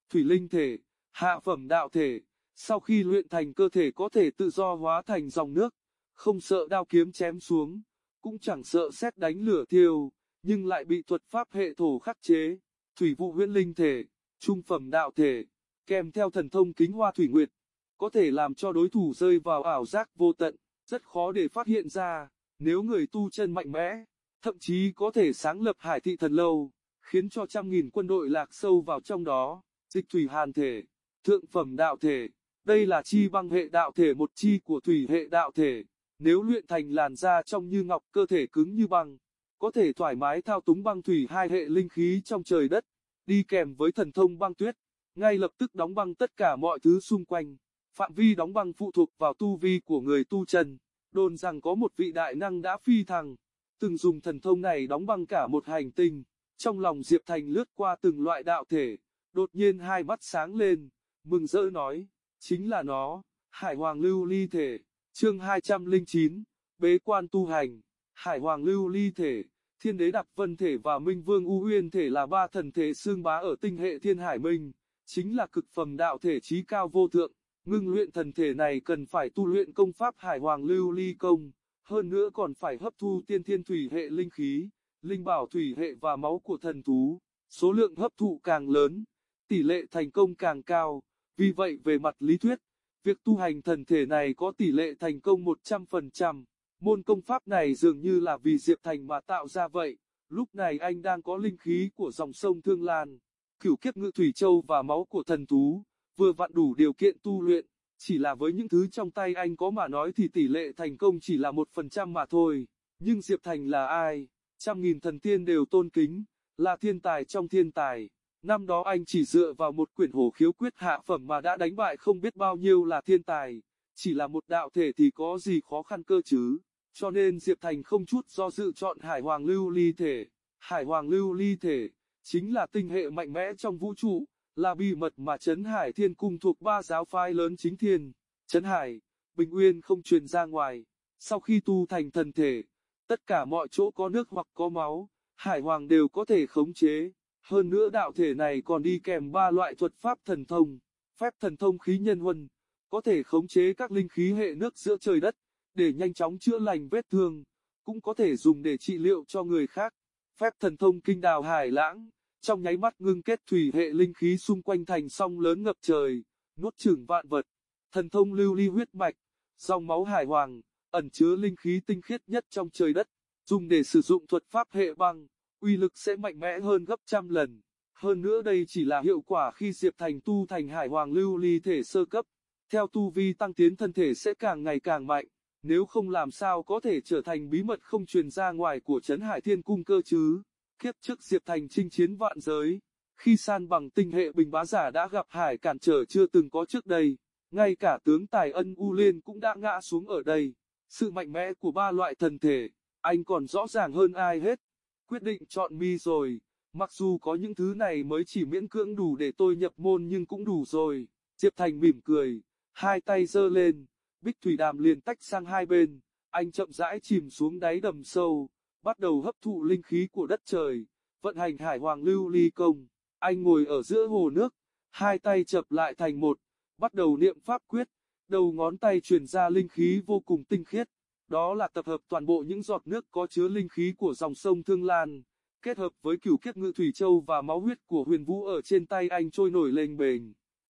Thủy Linh Thể, Hạ Phẩm Đạo Thể, sau khi luyện thành cơ thể có thể tự do hóa thành dòng nước, không sợ đao kiếm chém xuống, cũng chẳng sợ xét đánh lửa thiêu, nhưng lại bị thuật pháp hệ thổ khắc chế, Thủy Vụ Huyễn Linh Thể, Trung Phẩm Đạo Thể, kèm theo thần thông kính hoa thủy nguyệt, có thể làm cho đối thủ rơi vào ảo giác vô tận rất khó để phát hiện ra, nếu người tu chân mạnh mẽ, thậm chí có thể sáng lập hải thị thần lâu, khiến cho trăm nghìn quân đội lạc sâu vào trong đó, dịch thủy hàn thể, thượng phẩm đạo thể, đây là chi băng hệ đạo thể một chi của thủy hệ đạo thể, nếu luyện thành làn da trong như ngọc cơ thể cứng như băng, có thể thoải mái thao túng băng thủy hai hệ linh khí trong trời đất, đi kèm với thần thông băng tuyết, ngay lập tức đóng băng tất cả mọi thứ xung quanh. Phạm vi đóng băng phụ thuộc vào tu vi của người tu chân, đồn rằng có một vị đại năng đã phi thăng, từng dùng thần thông này đóng băng cả một hành tinh, trong lòng Diệp Thành lướt qua từng loại đạo thể, đột nhiên hai mắt sáng lên, mừng rỡ nói, chính là nó, Hải Hoàng Lưu Ly Thể, chương 209, Bế quan tu hành, Hải Hoàng Lưu Ly Thể, Thiên Đế Đạp Vân Thể và Minh Vương U Uyên Thể là ba thần thể xương bá ở tinh hệ Thiên Hải Minh, chính là cực phẩm đạo thể trí cao vô thượng. Ngưng luyện thần thể này cần phải tu luyện công pháp Hải Hoàng Lưu Ly Công, hơn nữa còn phải hấp thu tiên thiên thủy hệ linh khí, linh bảo thủy hệ và máu của thần thú. Số lượng hấp thụ càng lớn, tỷ lệ thành công càng cao, vì vậy về mặt lý thuyết, việc tu hành thần thể này có tỷ lệ thành công 100%. Môn công pháp này dường như là vì Diệp Thành mà tạo ra vậy, lúc này anh đang có linh khí của dòng sông Thương Lan, cửu kiếp ngự thủy châu và máu của thần thú vừa vặn đủ điều kiện tu luyện, chỉ là với những thứ trong tay anh có mà nói thì tỷ lệ thành công chỉ là một phần trăm mà thôi. Nhưng Diệp Thành là ai? Trăm nghìn thần tiên đều tôn kính, là thiên tài trong thiên tài. Năm đó anh chỉ dựa vào một quyển hổ khiếu quyết hạ phẩm mà đã đánh bại không biết bao nhiêu là thiên tài. Chỉ là một đạo thể thì có gì khó khăn cơ chứ. Cho nên Diệp Thành không chút do dự chọn Hải Hoàng Lưu Ly Thể. Hải Hoàng Lưu Ly Thể, chính là tinh hệ mạnh mẽ trong vũ trụ là bí mật mà Trấn Hải Thiên Cung thuộc ba giáo phái lớn chính thiên, Trấn Hải, Bình Uyên không truyền ra ngoài. Sau khi tu thành thần thể, tất cả mọi chỗ có nước hoặc có máu, Hải Hoàng đều có thể khống chế. Hơn nữa đạo thể này còn đi kèm ba loại thuật pháp thần thông, phép thần thông khí nhân huân, có thể khống chế các linh khí hệ nước giữa trời đất, để nhanh chóng chữa lành vết thương, cũng có thể dùng để trị liệu cho người khác. Phép thần thông kinh đào hải lãng, trong nháy mắt ngưng kết thủy hệ linh khí xung quanh thành song lớn ngập trời, nuốt chửng vạn vật. Thần thông lưu ly huyết mạch, dòng máu hải hoàng, ẩn chứa linh khí tinh khiết nhất trong trời đất, dùng để sử dụng thuật pháp hệ băng, uy lực sẽ mạnh mẽ hơn gấp trăm lần. Hơn nữa đây chỉ là hiệu quả khi Diệp Thành tu thành hải hoàng lưu ly thể sơ cấp. Theo tu vi tăng tiến thân thể sẽ càng ngày càng mạnh, nếu không làm sao có thể trở thành bí mật không truyền ra ngoài của Trấn Hải Thiên Cung cơ chứ. Kiếp trước Diệp Thành chinh chiến vạn giới, khi san bằng tinh hệ bình bá giả đã gặp hải cản trở chưa từng có trước đây, ngay cả tướng tài ân U Liên cũng đã ngã xuống ở đây. Sự mạnh mẽ của ba loại thần thể, anh còn rõ ràng hơn ai hết. Quyết định chọn mi rồi, mặc dù có những thứ này mới chỉ miễn cưỡng đủ để tôi nhập môn nhưng cũng đủ rồi. Diệp Thành mỉm cười, hai tay giơ lên, Bích Thủy Đàm liền tách sang hai bên, anh chậm rãi chìm xuống đáy đầm sâu bắt đầu hấp thụ linh khí của đất trời, vận hành hải hoàng lưu ly công. Anh ngồi ở giữa hồ nước, hai tay chập lại thành một, bắt đầu niệm pháp quyết, đầu ngón tay truyền ra linh khí vô cùng tinh khiết. Đó là tập hợp toàn bộ những giọt nước có chứa linh khí của dòng sông Thương Lan, kết hợp với cửu kiếp ngự thủy châu và máu huyết của huyền vũ ở trên tay anh trôi nổi lênh bềnh.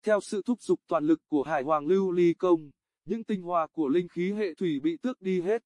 Theo sự thúc giục toàn lực của hải hoàng lưu ly công, những tinh hoa của linh khí hệ thủy bị tước đi hết.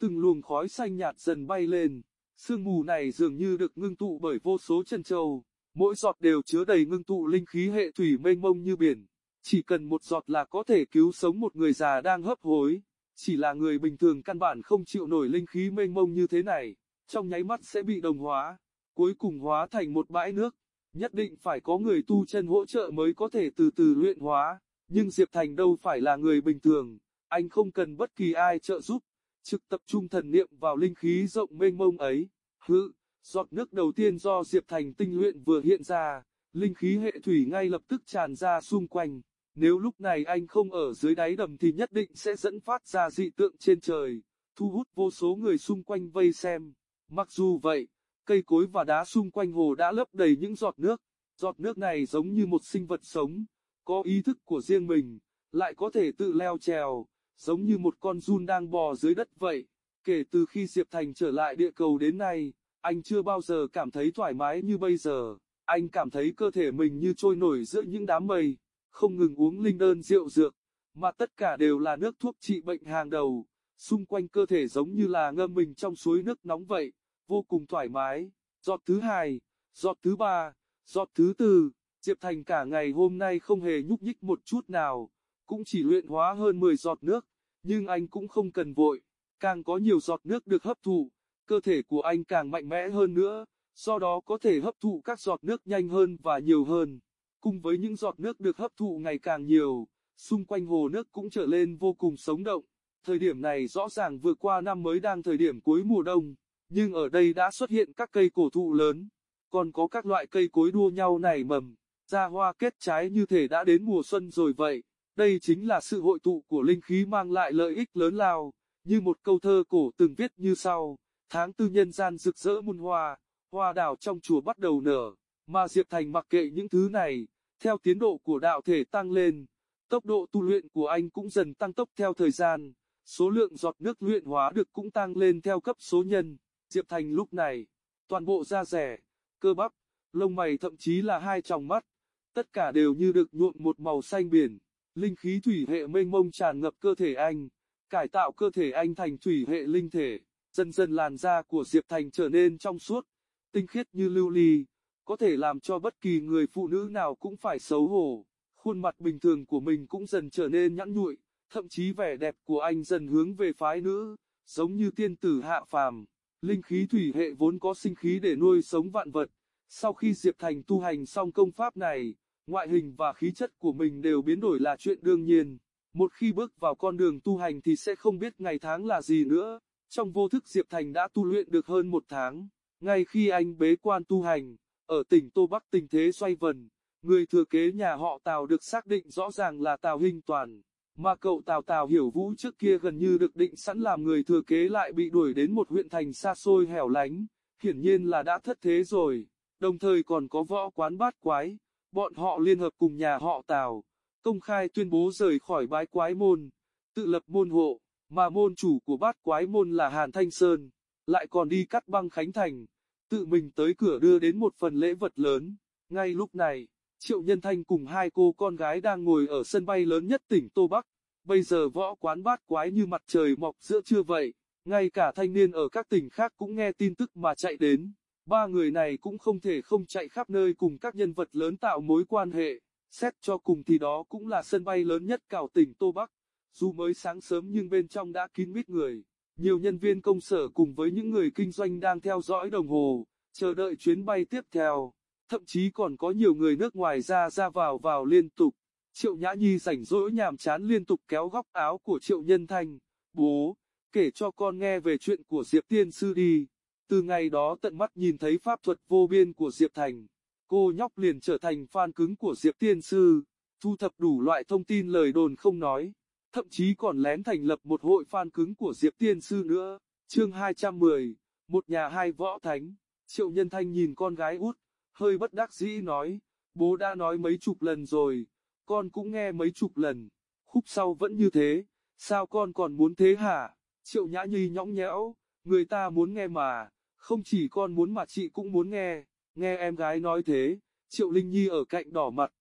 Từng luồng khói xanh nhạt dần bay lên, sương mù này dường như được ngưng tụ bởi vô số chân châu, mỗi giọt đều chứa đầy ngưng tụ linh khí hệ thủy mênh mông như biển. Chỉ cần một giọt là có thể cứu sống một người già đang hấp hối. Chỉ là người bình thường căn bản không chịu nổi linh khí mênh mông như thế này, trong nháy mắt sẽ bị đồng hóa, cuối cùng hóa thành một bãi nước. Nhất định phải có người tu chân hỗ trợ mới có thể từ từ luyện hóa, nhưng Diệp Thành đâu phải là người bình thường, anh không cần bất kỳ ai trợ giúp, trực tập trung thần niệm vào linh khí rộng mênh mông ấy. Hự, giọt nước đầu tiên do Diệp Thành tinh luyện vừa hiện ra, linh khí hệ thủy ngay lập tức tràn ra xung quanh. Nếu lúc này anh không ở dưới đáy đầm thì nhất định sẽ dẫn phát ra dị tượng trên trời, thu hút vô số người xung quanh vây xem. Mặc dù vậy, cây cối và đá xung quanh hồ đã lấp đầy những giọt nước. Giọt nước này giống như một sinh vật sống, có ý thức của riêng mình, lại có thể tự leo trèo, giống như một con giun đang bò dưới đất vậy. Kể từ khi Diệp Thành trở lại địa cầu đến nay, anh chưa bao giờ cảm thấy thoải mái như bây giờ. Anh cảm thấy cơ thể mình như trôi nổi giữa những đám mây không ngừng uống linh đơn rượu dược, mà tất cả đều là nước thuốc trị bệnh hàng đầu, xung quanh cơ thể giống như là ngâm mình trong suối nước nóng vậy, vô cùng thoải mái. Giọt thứ hai, giọt thứ ba, giọt thứ tư, Diệp Thành cả ngày hôm nay không hề nhúc nhích một chút nào, cũng chỉ luyện hóa hơn 10 giọt nước, nhưng anh cũng không cần vội, càng có nhiều giọt nước được hấp thụ, cơ thể của anh càng mạnh mẽ hơn nữa, do đó có thể hấp thụ các giọt nước nhanh hơn và nhiều hơn. Cùng với những giọt nước được hấp thụ ngày càng nhiều, xung quanh hồ nước cũng trở lên vô cùng sống động. Thời điểm này rõ ràng vừa qua năm mới đang thời điểm cuối mùa đông, nhưng ở đây đã xuất hiện các cây cổ thụ lớn, còn có các loại cây cối đua nhau nảy mầm, ra hoa kết trái như thể đã đến mùa xuân rồi vậy. Đây chính là sự hội tụ của linh khí mang lại lợi ích lớn lao, như một câu thơ cổ từng viết như sau, tháng tư nhân gian rực rỡ muôn hoa, hoa đào trong chùa bắt đầu nở, mà Diệp Thành mặc kệ những thứ này, theo tiến độ của đạo thể tăng lên, tốc độ tu luyện của anh cũng dần tăng tốc theo thời gian, số lượng giọt nước luyện hóa được cũng tăng lên theo cấp số nhân. Diệp Thành lúc này, toàn bộ da rẻ, cơ bắp, lông mày thậm chí là hai tròng mắt, tất cả đều như được nhuộm một màu xanh biển, linh khí thủy hệ mênh mông tràn ngập cơ thể anh, cải tạo cơ thể anh thành thủy hệ linh thể, dần dần làn da của Diệp Thành trở nên trong suốt, tinh khiết như lưu ly có thể làm cho bất kỳ người phụ nữ nào cũng phải xấu hổ. Khuôn mặt bình thường của mình cũng dần trở nên nhẵn nhụi, thậm chí vẻ đẹp của anh dần hướng về phái nữ, giống như tiên tử hạ phàm. Linh khí thủy hệ vốn có sinh khí để nuôi sống vạn vật. Sau khi Diệp Thành tu hành xong công pháp này, ngoại hình và khí chất của mình đều biến đổi là chuyện đương nhiên. Một khi bước vào con đường tu hành thì sẽ không biết ngày tháng là gì nữa. Trong vô thức Diệp Thành đã tu luyện được hơn một tháng. Ngay khi anh bế quan tu hành, ở tỉnh Tô Bắc tình thế xoay vần, người thừa kế nhà họ Tào được xác định rõ ràng là Tào Hinh Toàn, mà cậu Tào Tào Hiểu Vũ trước kia gần như được định sẵn làm người thừa kế lại bị đuổi đến một huyện thành xa xôi hẻo lánh, hiển nhiên là đã thất thế rồi, đồng thời còn có võ quán bát quái, bọn họ liên hợp cùng nhà họ Tào, công khai tuyên bố rời khỏi bái quái môn, tự lập môn hộ, mà môn chủ của bát quái môn là Hàn Thanh Sơn, lại còn đi cắt băng Khánh Thành tự mình tới cửa đưa đến một phần lễ vật lớn. Ngay lúc này, Triệu Nhân Thanh cùng hai cô con gái đang ngồi ở sân bay lớn nhất tỉnh Tô Bắc. Bây giờ võ quán bát quái như mặt trời mọc giữa trưa vậy, ngay cả thanh niên ở các tỉnh khác cũng nghe tin tức mà chạy đến. Ba người này cũng không thể không chạy khắp nơi cùng các nhân vật lớn tạo mối quan hệ. Xét cho cùng thì đó cũng là sân bay lớn nhất cảo tỉnh Tô Bắc. Dù mới sáng sớm nhưng bên trong đã kín mít người. Nhiều nhân viên công sở cùng với những người kinh doanh đang theo dõi đồng hồ, chờ đợi chuyến bay tiếp theo. Thậm chí còn có nhiều người nước ngoài ra ra vào vào liên tục. Triệu Nhã Nhi rảnh rỗi nhàm chán liên tục kéo góc áo của Triệu Nhân Thanh. Bố, kể cho con nghe về chuyện của Diệp Tiên Sư đi. Từ ngày đó tận mắt nhìn thấy pháp thuật vô biên của Diệp Thành, cô nhóc liền trở thành fan cứng của Diệp Tiên Sư, thu thập đủ loại thông tin lời đồn không nói thậm chí còn lén thành lập một hội fan cứng của Diệp Tiên Sư nữa. Chương 210, một nhà hai võ thánh. Triệu Nhân Thanh nhìn con gái út, hơi bất đắc dĩ nói, bố đã nói mấy chục lần rồi, con cũng nghe mấy chục lần, khúc sau vẫn như thế, sao con còn muốn thế hả? Triệu Nhã Nhi nhõng nhẽo, người ta muốn nghe mà, không chỉ con muốn mà chị cũng muốn nghe, nghe em gái nói thế, Triệu Linh Nhi ở cạnh đỏ mặt,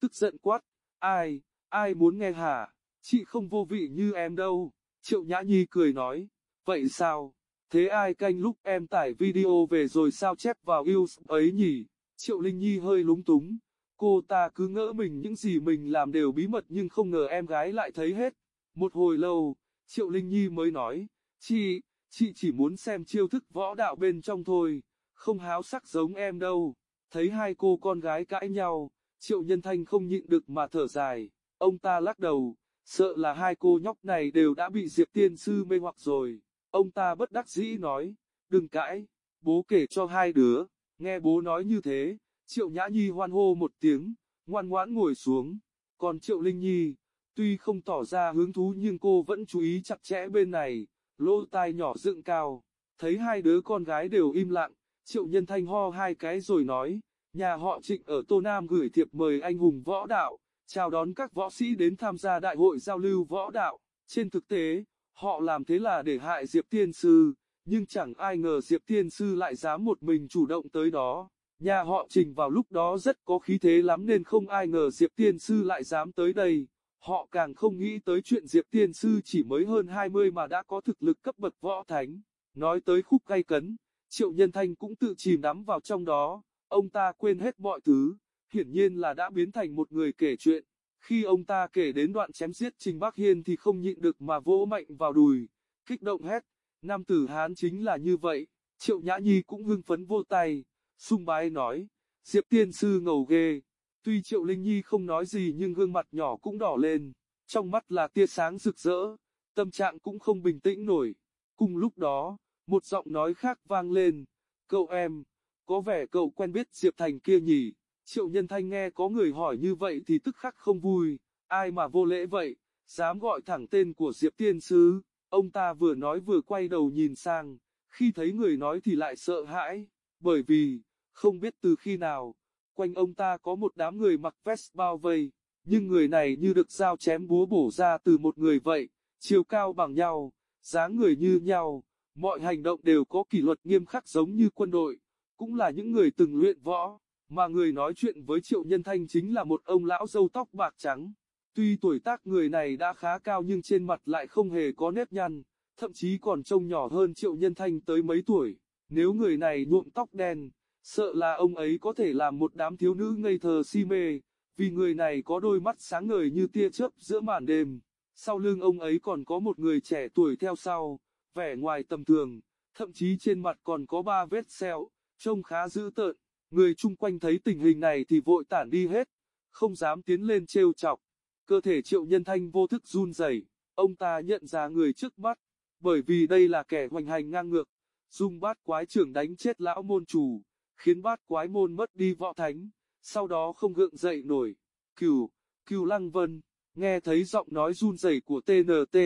tức giận quát, ai, ai muốn nghe hả, chị không vô vị như em đâu, Triệu Nhã Nhi cười nói, vậy sao, thế ai canh lúc em tải video về rồi sao chép vào yêu ấy nhỉ, Triệu Linh Nhi hơi lúng túng, cô ta cứ ngỡ mình những gì mình làm đều bí mật nhưng không ngờ em gái lại thấy hết, một hồi lâu, Triệu Linh Nhi mới nói, chị, chị chỉ muốn xem chiêu thức võ đạo bên trong thôi, không háo sắc giống em đâu. Thấy hai cô con gái cãi nhau, Triệu Nhân Thanh không nhịn được mà thở dài, ông ta lắc đầu, sợ là hai cô nhóc này đều đã bị Diệp Tiên Sư mê hoặc rồi. Ông ta bất đắc dĩ nói, đừng cãi, bố kể cho hai đứa, nghe bố nói như thế, Triệu Nhã Nhi hoan hô một tiếng, ngoan ngoãn ngồi xuống, còn Triệu Linh Nhi, tuy không tỏ ra hứng thú nhưng cô vẫn chú ý chặt chẽ bên này, lỗ tai nhỏ dựng cao, thấy hai đứa con gái đều im lặng, Triệu Nhân Thanh ho hai cái rồi nói, nhà họ Trịnh ở Tô Nam gửi thiệp mời anh hùng võ đạo, chào đón các võ sĩ đến tham gia đại hội giao lưu võ đạo. Trên thực tế, họ làm thế là để hại Diệp Tiên Sư, nhưng chẳng ai ngờ Diệp Tiên Sư lại dám một mình chủ động tới đó. Nhà họ Trình vào lúc đó rất có khí thế lắm nên không ai ngờ Diệp Tiên Sư lại dám tới đây. Họ càng không nghĩ tới chuyện Diệp Tiên Sư chỉ mới hơn 20 mà đã có thực lực cấp bậc võ thánh. Nói tới khúc gay cấn, Triệu Nhân Thanh cũng tự chìm đắm vào trong đó, ông ta quên hết mọi thứ, hiển nhiên là đã biến thành một người kể chuyện. Khi ông ta kể đến đoạn chém giết Trình Bác Hiên thì không nhịn được mà vỗ mạnh vào đùi, kích động hét, nam tử Hán chính là như vậy, Triệu Nhã Nhi cũng hưng phấn vô tay, sung bái nói, Diệp Tiên Sư ngầu ghê. Tuy Triệu Linh Nhi không nói gì nhưng gương mặt nhỏ cũng đỏ lên, trong mắt là tia sáng rực rỡ, tâm trạng cũng không bình tĩnh nổi. Cùng lúc đó, một giọng nói khác vang lên, cậu em, có vẻ cậu quen biết Diệp Thành kia nhỉ? Triệu Nhân Thanh nghe có người hỏi như vậy thì tức khắc không vui, ai mà vô lễ vậy, dám gọi thẳng tên của Diệp Tiên sứ? ông ta vừa nói vừa quay đầu nhìn sang, khi thấy người nói thì lại sợ hãi, bởi vì, không biết từ khi nào, quanh ông ta có một đám người mặc vest bao vây, nhưng người này như được dao chém búa bổ ra từ một người vậy, chiều cao bằng nhau, dáng người như nhau, mọi hành động đều có kỷ luật nghiêm khắc giống như quân đội, cũng là những người từng luyện võ, mà người nói chuyện với Triệu Nhân Thanh chính là một ông lão râu tóc bạc trắng. Tuy tuổi tác người này đã khá cao nhưng trên mặt lại không hề có nếp nhăn, thậm chí còn trông nhỏ hơn Triệu Nhân Thanh tới mấy tuổi. Nếu người này nhuộm tóc đen, sợ là ông ấy có thể làm một đám thiếu nữ ngây thơ si mê, vì người này có đôi mắt sáng ngời như tia chớp giữa màn đêm. Sau lưng ông ấy còn có một người trẻ tuổi theo sau, vẻ ngoài tầm thường, thậm chí trên mặt còn có ba vết sẹo, trông khá dữ tợn. Người chung quanh thấy tình hình này thì vội tản đi hết, không dám tiến lên trêu chọc. Cơ thể triệu nhân thanh vô thức run rẩy, ông ta nhận ra người trước mắt, bởi vì đây là kẻ hoành hành ngang ngược, dùng bát quái trưởng đánh chết lão môn chủ, khiến bát quái môn mất đi võ thánh, sau đó không gượng dậy nổi. Cửu, cửu lăng vân, nghe thấy giọng nói run rẩy của TNT,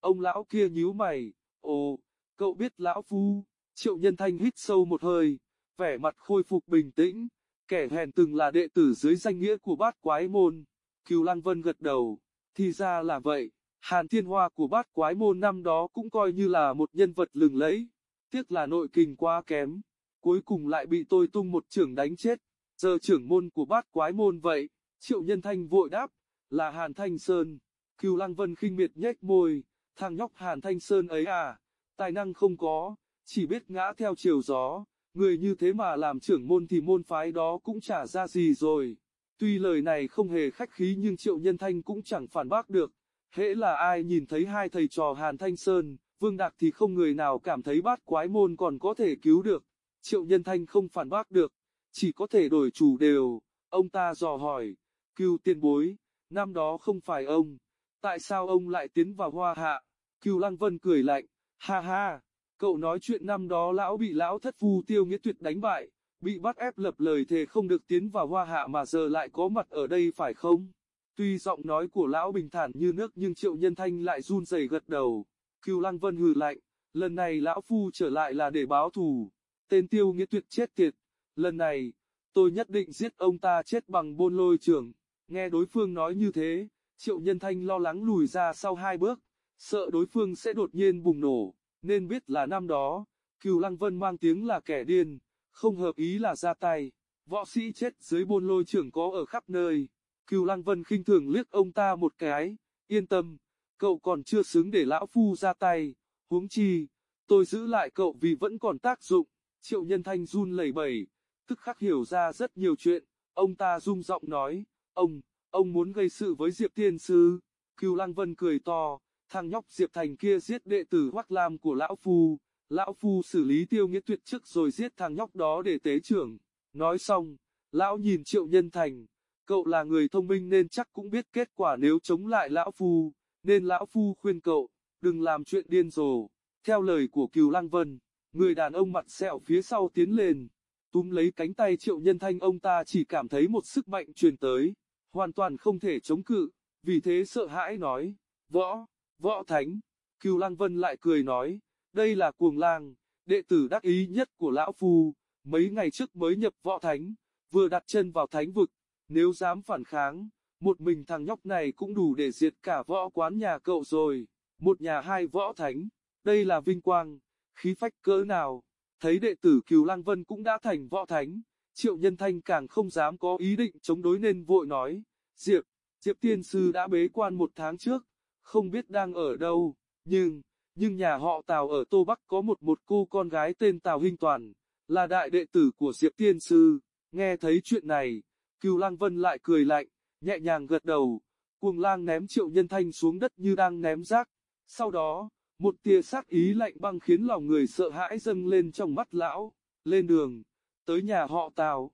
ông lão kia nhíu mày, ồ, cậu biết lão phu, triệu nhân thanh hít sâu một hơi, vẻ mặt khôi phục bình tĩnh, kẻ hèn từng là đệ tử dưới danh nghĩa của bát quái môn. Cửu Lăng Vân gật đầu, thì ra là vậy, Hàn Thiên Hoa của bát quái môn năm đó cũng coi như là một nhân vật lừng lẫy, tiếc là nội kình quá kém, cuối cùng lại bị tôi tung một trưởng đánh chết, giờ trưởng môn của bát quái môn vậy, Triệu Nhân Thanh vội đáp, là Hàn Thanh Sơn, Cửu Lăng Vân khinh miệt nhếch môi, thằng nhóc Hàn Thanh Sơn ấy à, tài năng không có, chỉ biết ngã theo chiều gió. Người như thế mà làm trưởng môn thì môn phái đó cũng chả ra gì rồi. Tuy lời này không hề khách khí nhưng Triệu Nhân Thanh cũng chẳng phản bác được. Hễ là ai nhìn thấy hai thầy trò Hàn Thanh Sơn, Vương Đạc thì không người nào cảm thấy bát quái môn còn có thể cứu được. Triệu Nhân Thanh không phản bác được, chỉ có thể đổi chủ đều. Ông ta dò hỏi, cưu tiên bối, năm đó không phải ông, tại sao ông lại tiến vào hoa hạ? Cưu Lăng Vân cười lạnh, ha ha, Cậu nói chuyện năm đó lão bị lão thất phu tiêu nghĩa tuyệt đánh bại, bị bắt ép lập lời thề không được tiến vào hoa hạ mà giờ lại có mặt ở đây phải không? Tuy giọng nói của lão bình thản như nước nhưng triệu nhân thanh lại run rẩy gật đầu. cưu Lăng Vân hừ lạnh, lần này lão phu trở lại là để báo thù tên tiêu nghĩa tuyệt chết tiệt, lần này, tôi nhất định giết ông ta chết bằng bôn lôi trưởng, nghe đối phương nói như thế, triệu nhân thanh lo lắng lùi ra sau hai bước, sợ đối phương sẽ đột nhiên bùng nổ, nên biết là năm đó, cừu lăng vân mang tiếng là kẻ điên, không hợp ý là ra tay, võ sĩ chết dưới bôn lôi trưởng có ở khắp nơi, cừu lăng vân khinh thường liếc ông ta một cái, yên tâm, cậu còn chưa xứng để lão phu ra tay, huống chi, tôi giữ lại cậu vì vẫn còn tác dụng, triệu nhân thanh run lẩy bẩy, tức khắc hiểu ra rất nhiều chuyện, ông ta rung giọng nói, ông, ông muốn gây sự với Diệp Tiên Sư, Cửu Lăng Vân cười to, thằng nhóc Diệp Thành kia giết đệ tử Hoắc Lam của Lão Phu, Lão Phu xử lý tiêu nghĩa tuyệt trước rồi giết thằng nhóc đó để tế trưởng, nói xong, Lão nhìn Triệu Nhân Thành, cậu là người thông minh nên chắc cũng biết kết quả nếu chống lại Lão Phu, nên Lão Phu khuyên cậu, đừng làm chuyện điên rồ, theo lời của Cửu Lăng Vân, người đàn ông mặt sẹo phía sau tiến lên. Túm lấy cánh tay triệu nhân thanh ông ta chỉ cảm thấy một sức mạnh truyền tới, hoàn toàn không thể chống cự, vì thế sợ hãi nói, võ, võ thánh, cừu Lang Vân lại cười nói, đây là cuồng lang, đệ tử đắc ý nhất của lão phu, mấy ngày trước mới nhập võ thánh, vừa đặt chân vào thánh vực, nếu dám phản kháng, một mình thằng nhóc này cũng đủ để diệt cả võ quán nhà cậu rồi, một nhà hai võ thánh, đây là vinh quang, khí phách cỡ nào. Thấy đệ tử Cửu Lang Vân cũng đã thành võ thánh, Triệu Nhân Thanh càng không dám có ý định chống đối nên vội nói, Diệp, Diệp Tiên Sư đã bế quan một tháng trước, không biết đang ở đâu, nhưng, nhưng nhà họ Tào ở Tô Bắc có một một cô con gái tên Tào Hinh Toàn, là đại đệ tử của Diệp Tiên Sư, nghe thấy chuyện này, Cửu Lang Vân lại cười lạnh, nhẹ nhàng gật đầu, cuồng lang ném Triệu Nhân Thanh xuống đất như đang ném rác, sau đó, một tia sát ý lạnh băng khiến lòng người sợ hãi dâng lên trong mắt lão. Lên đường, tới nhà họ Tào,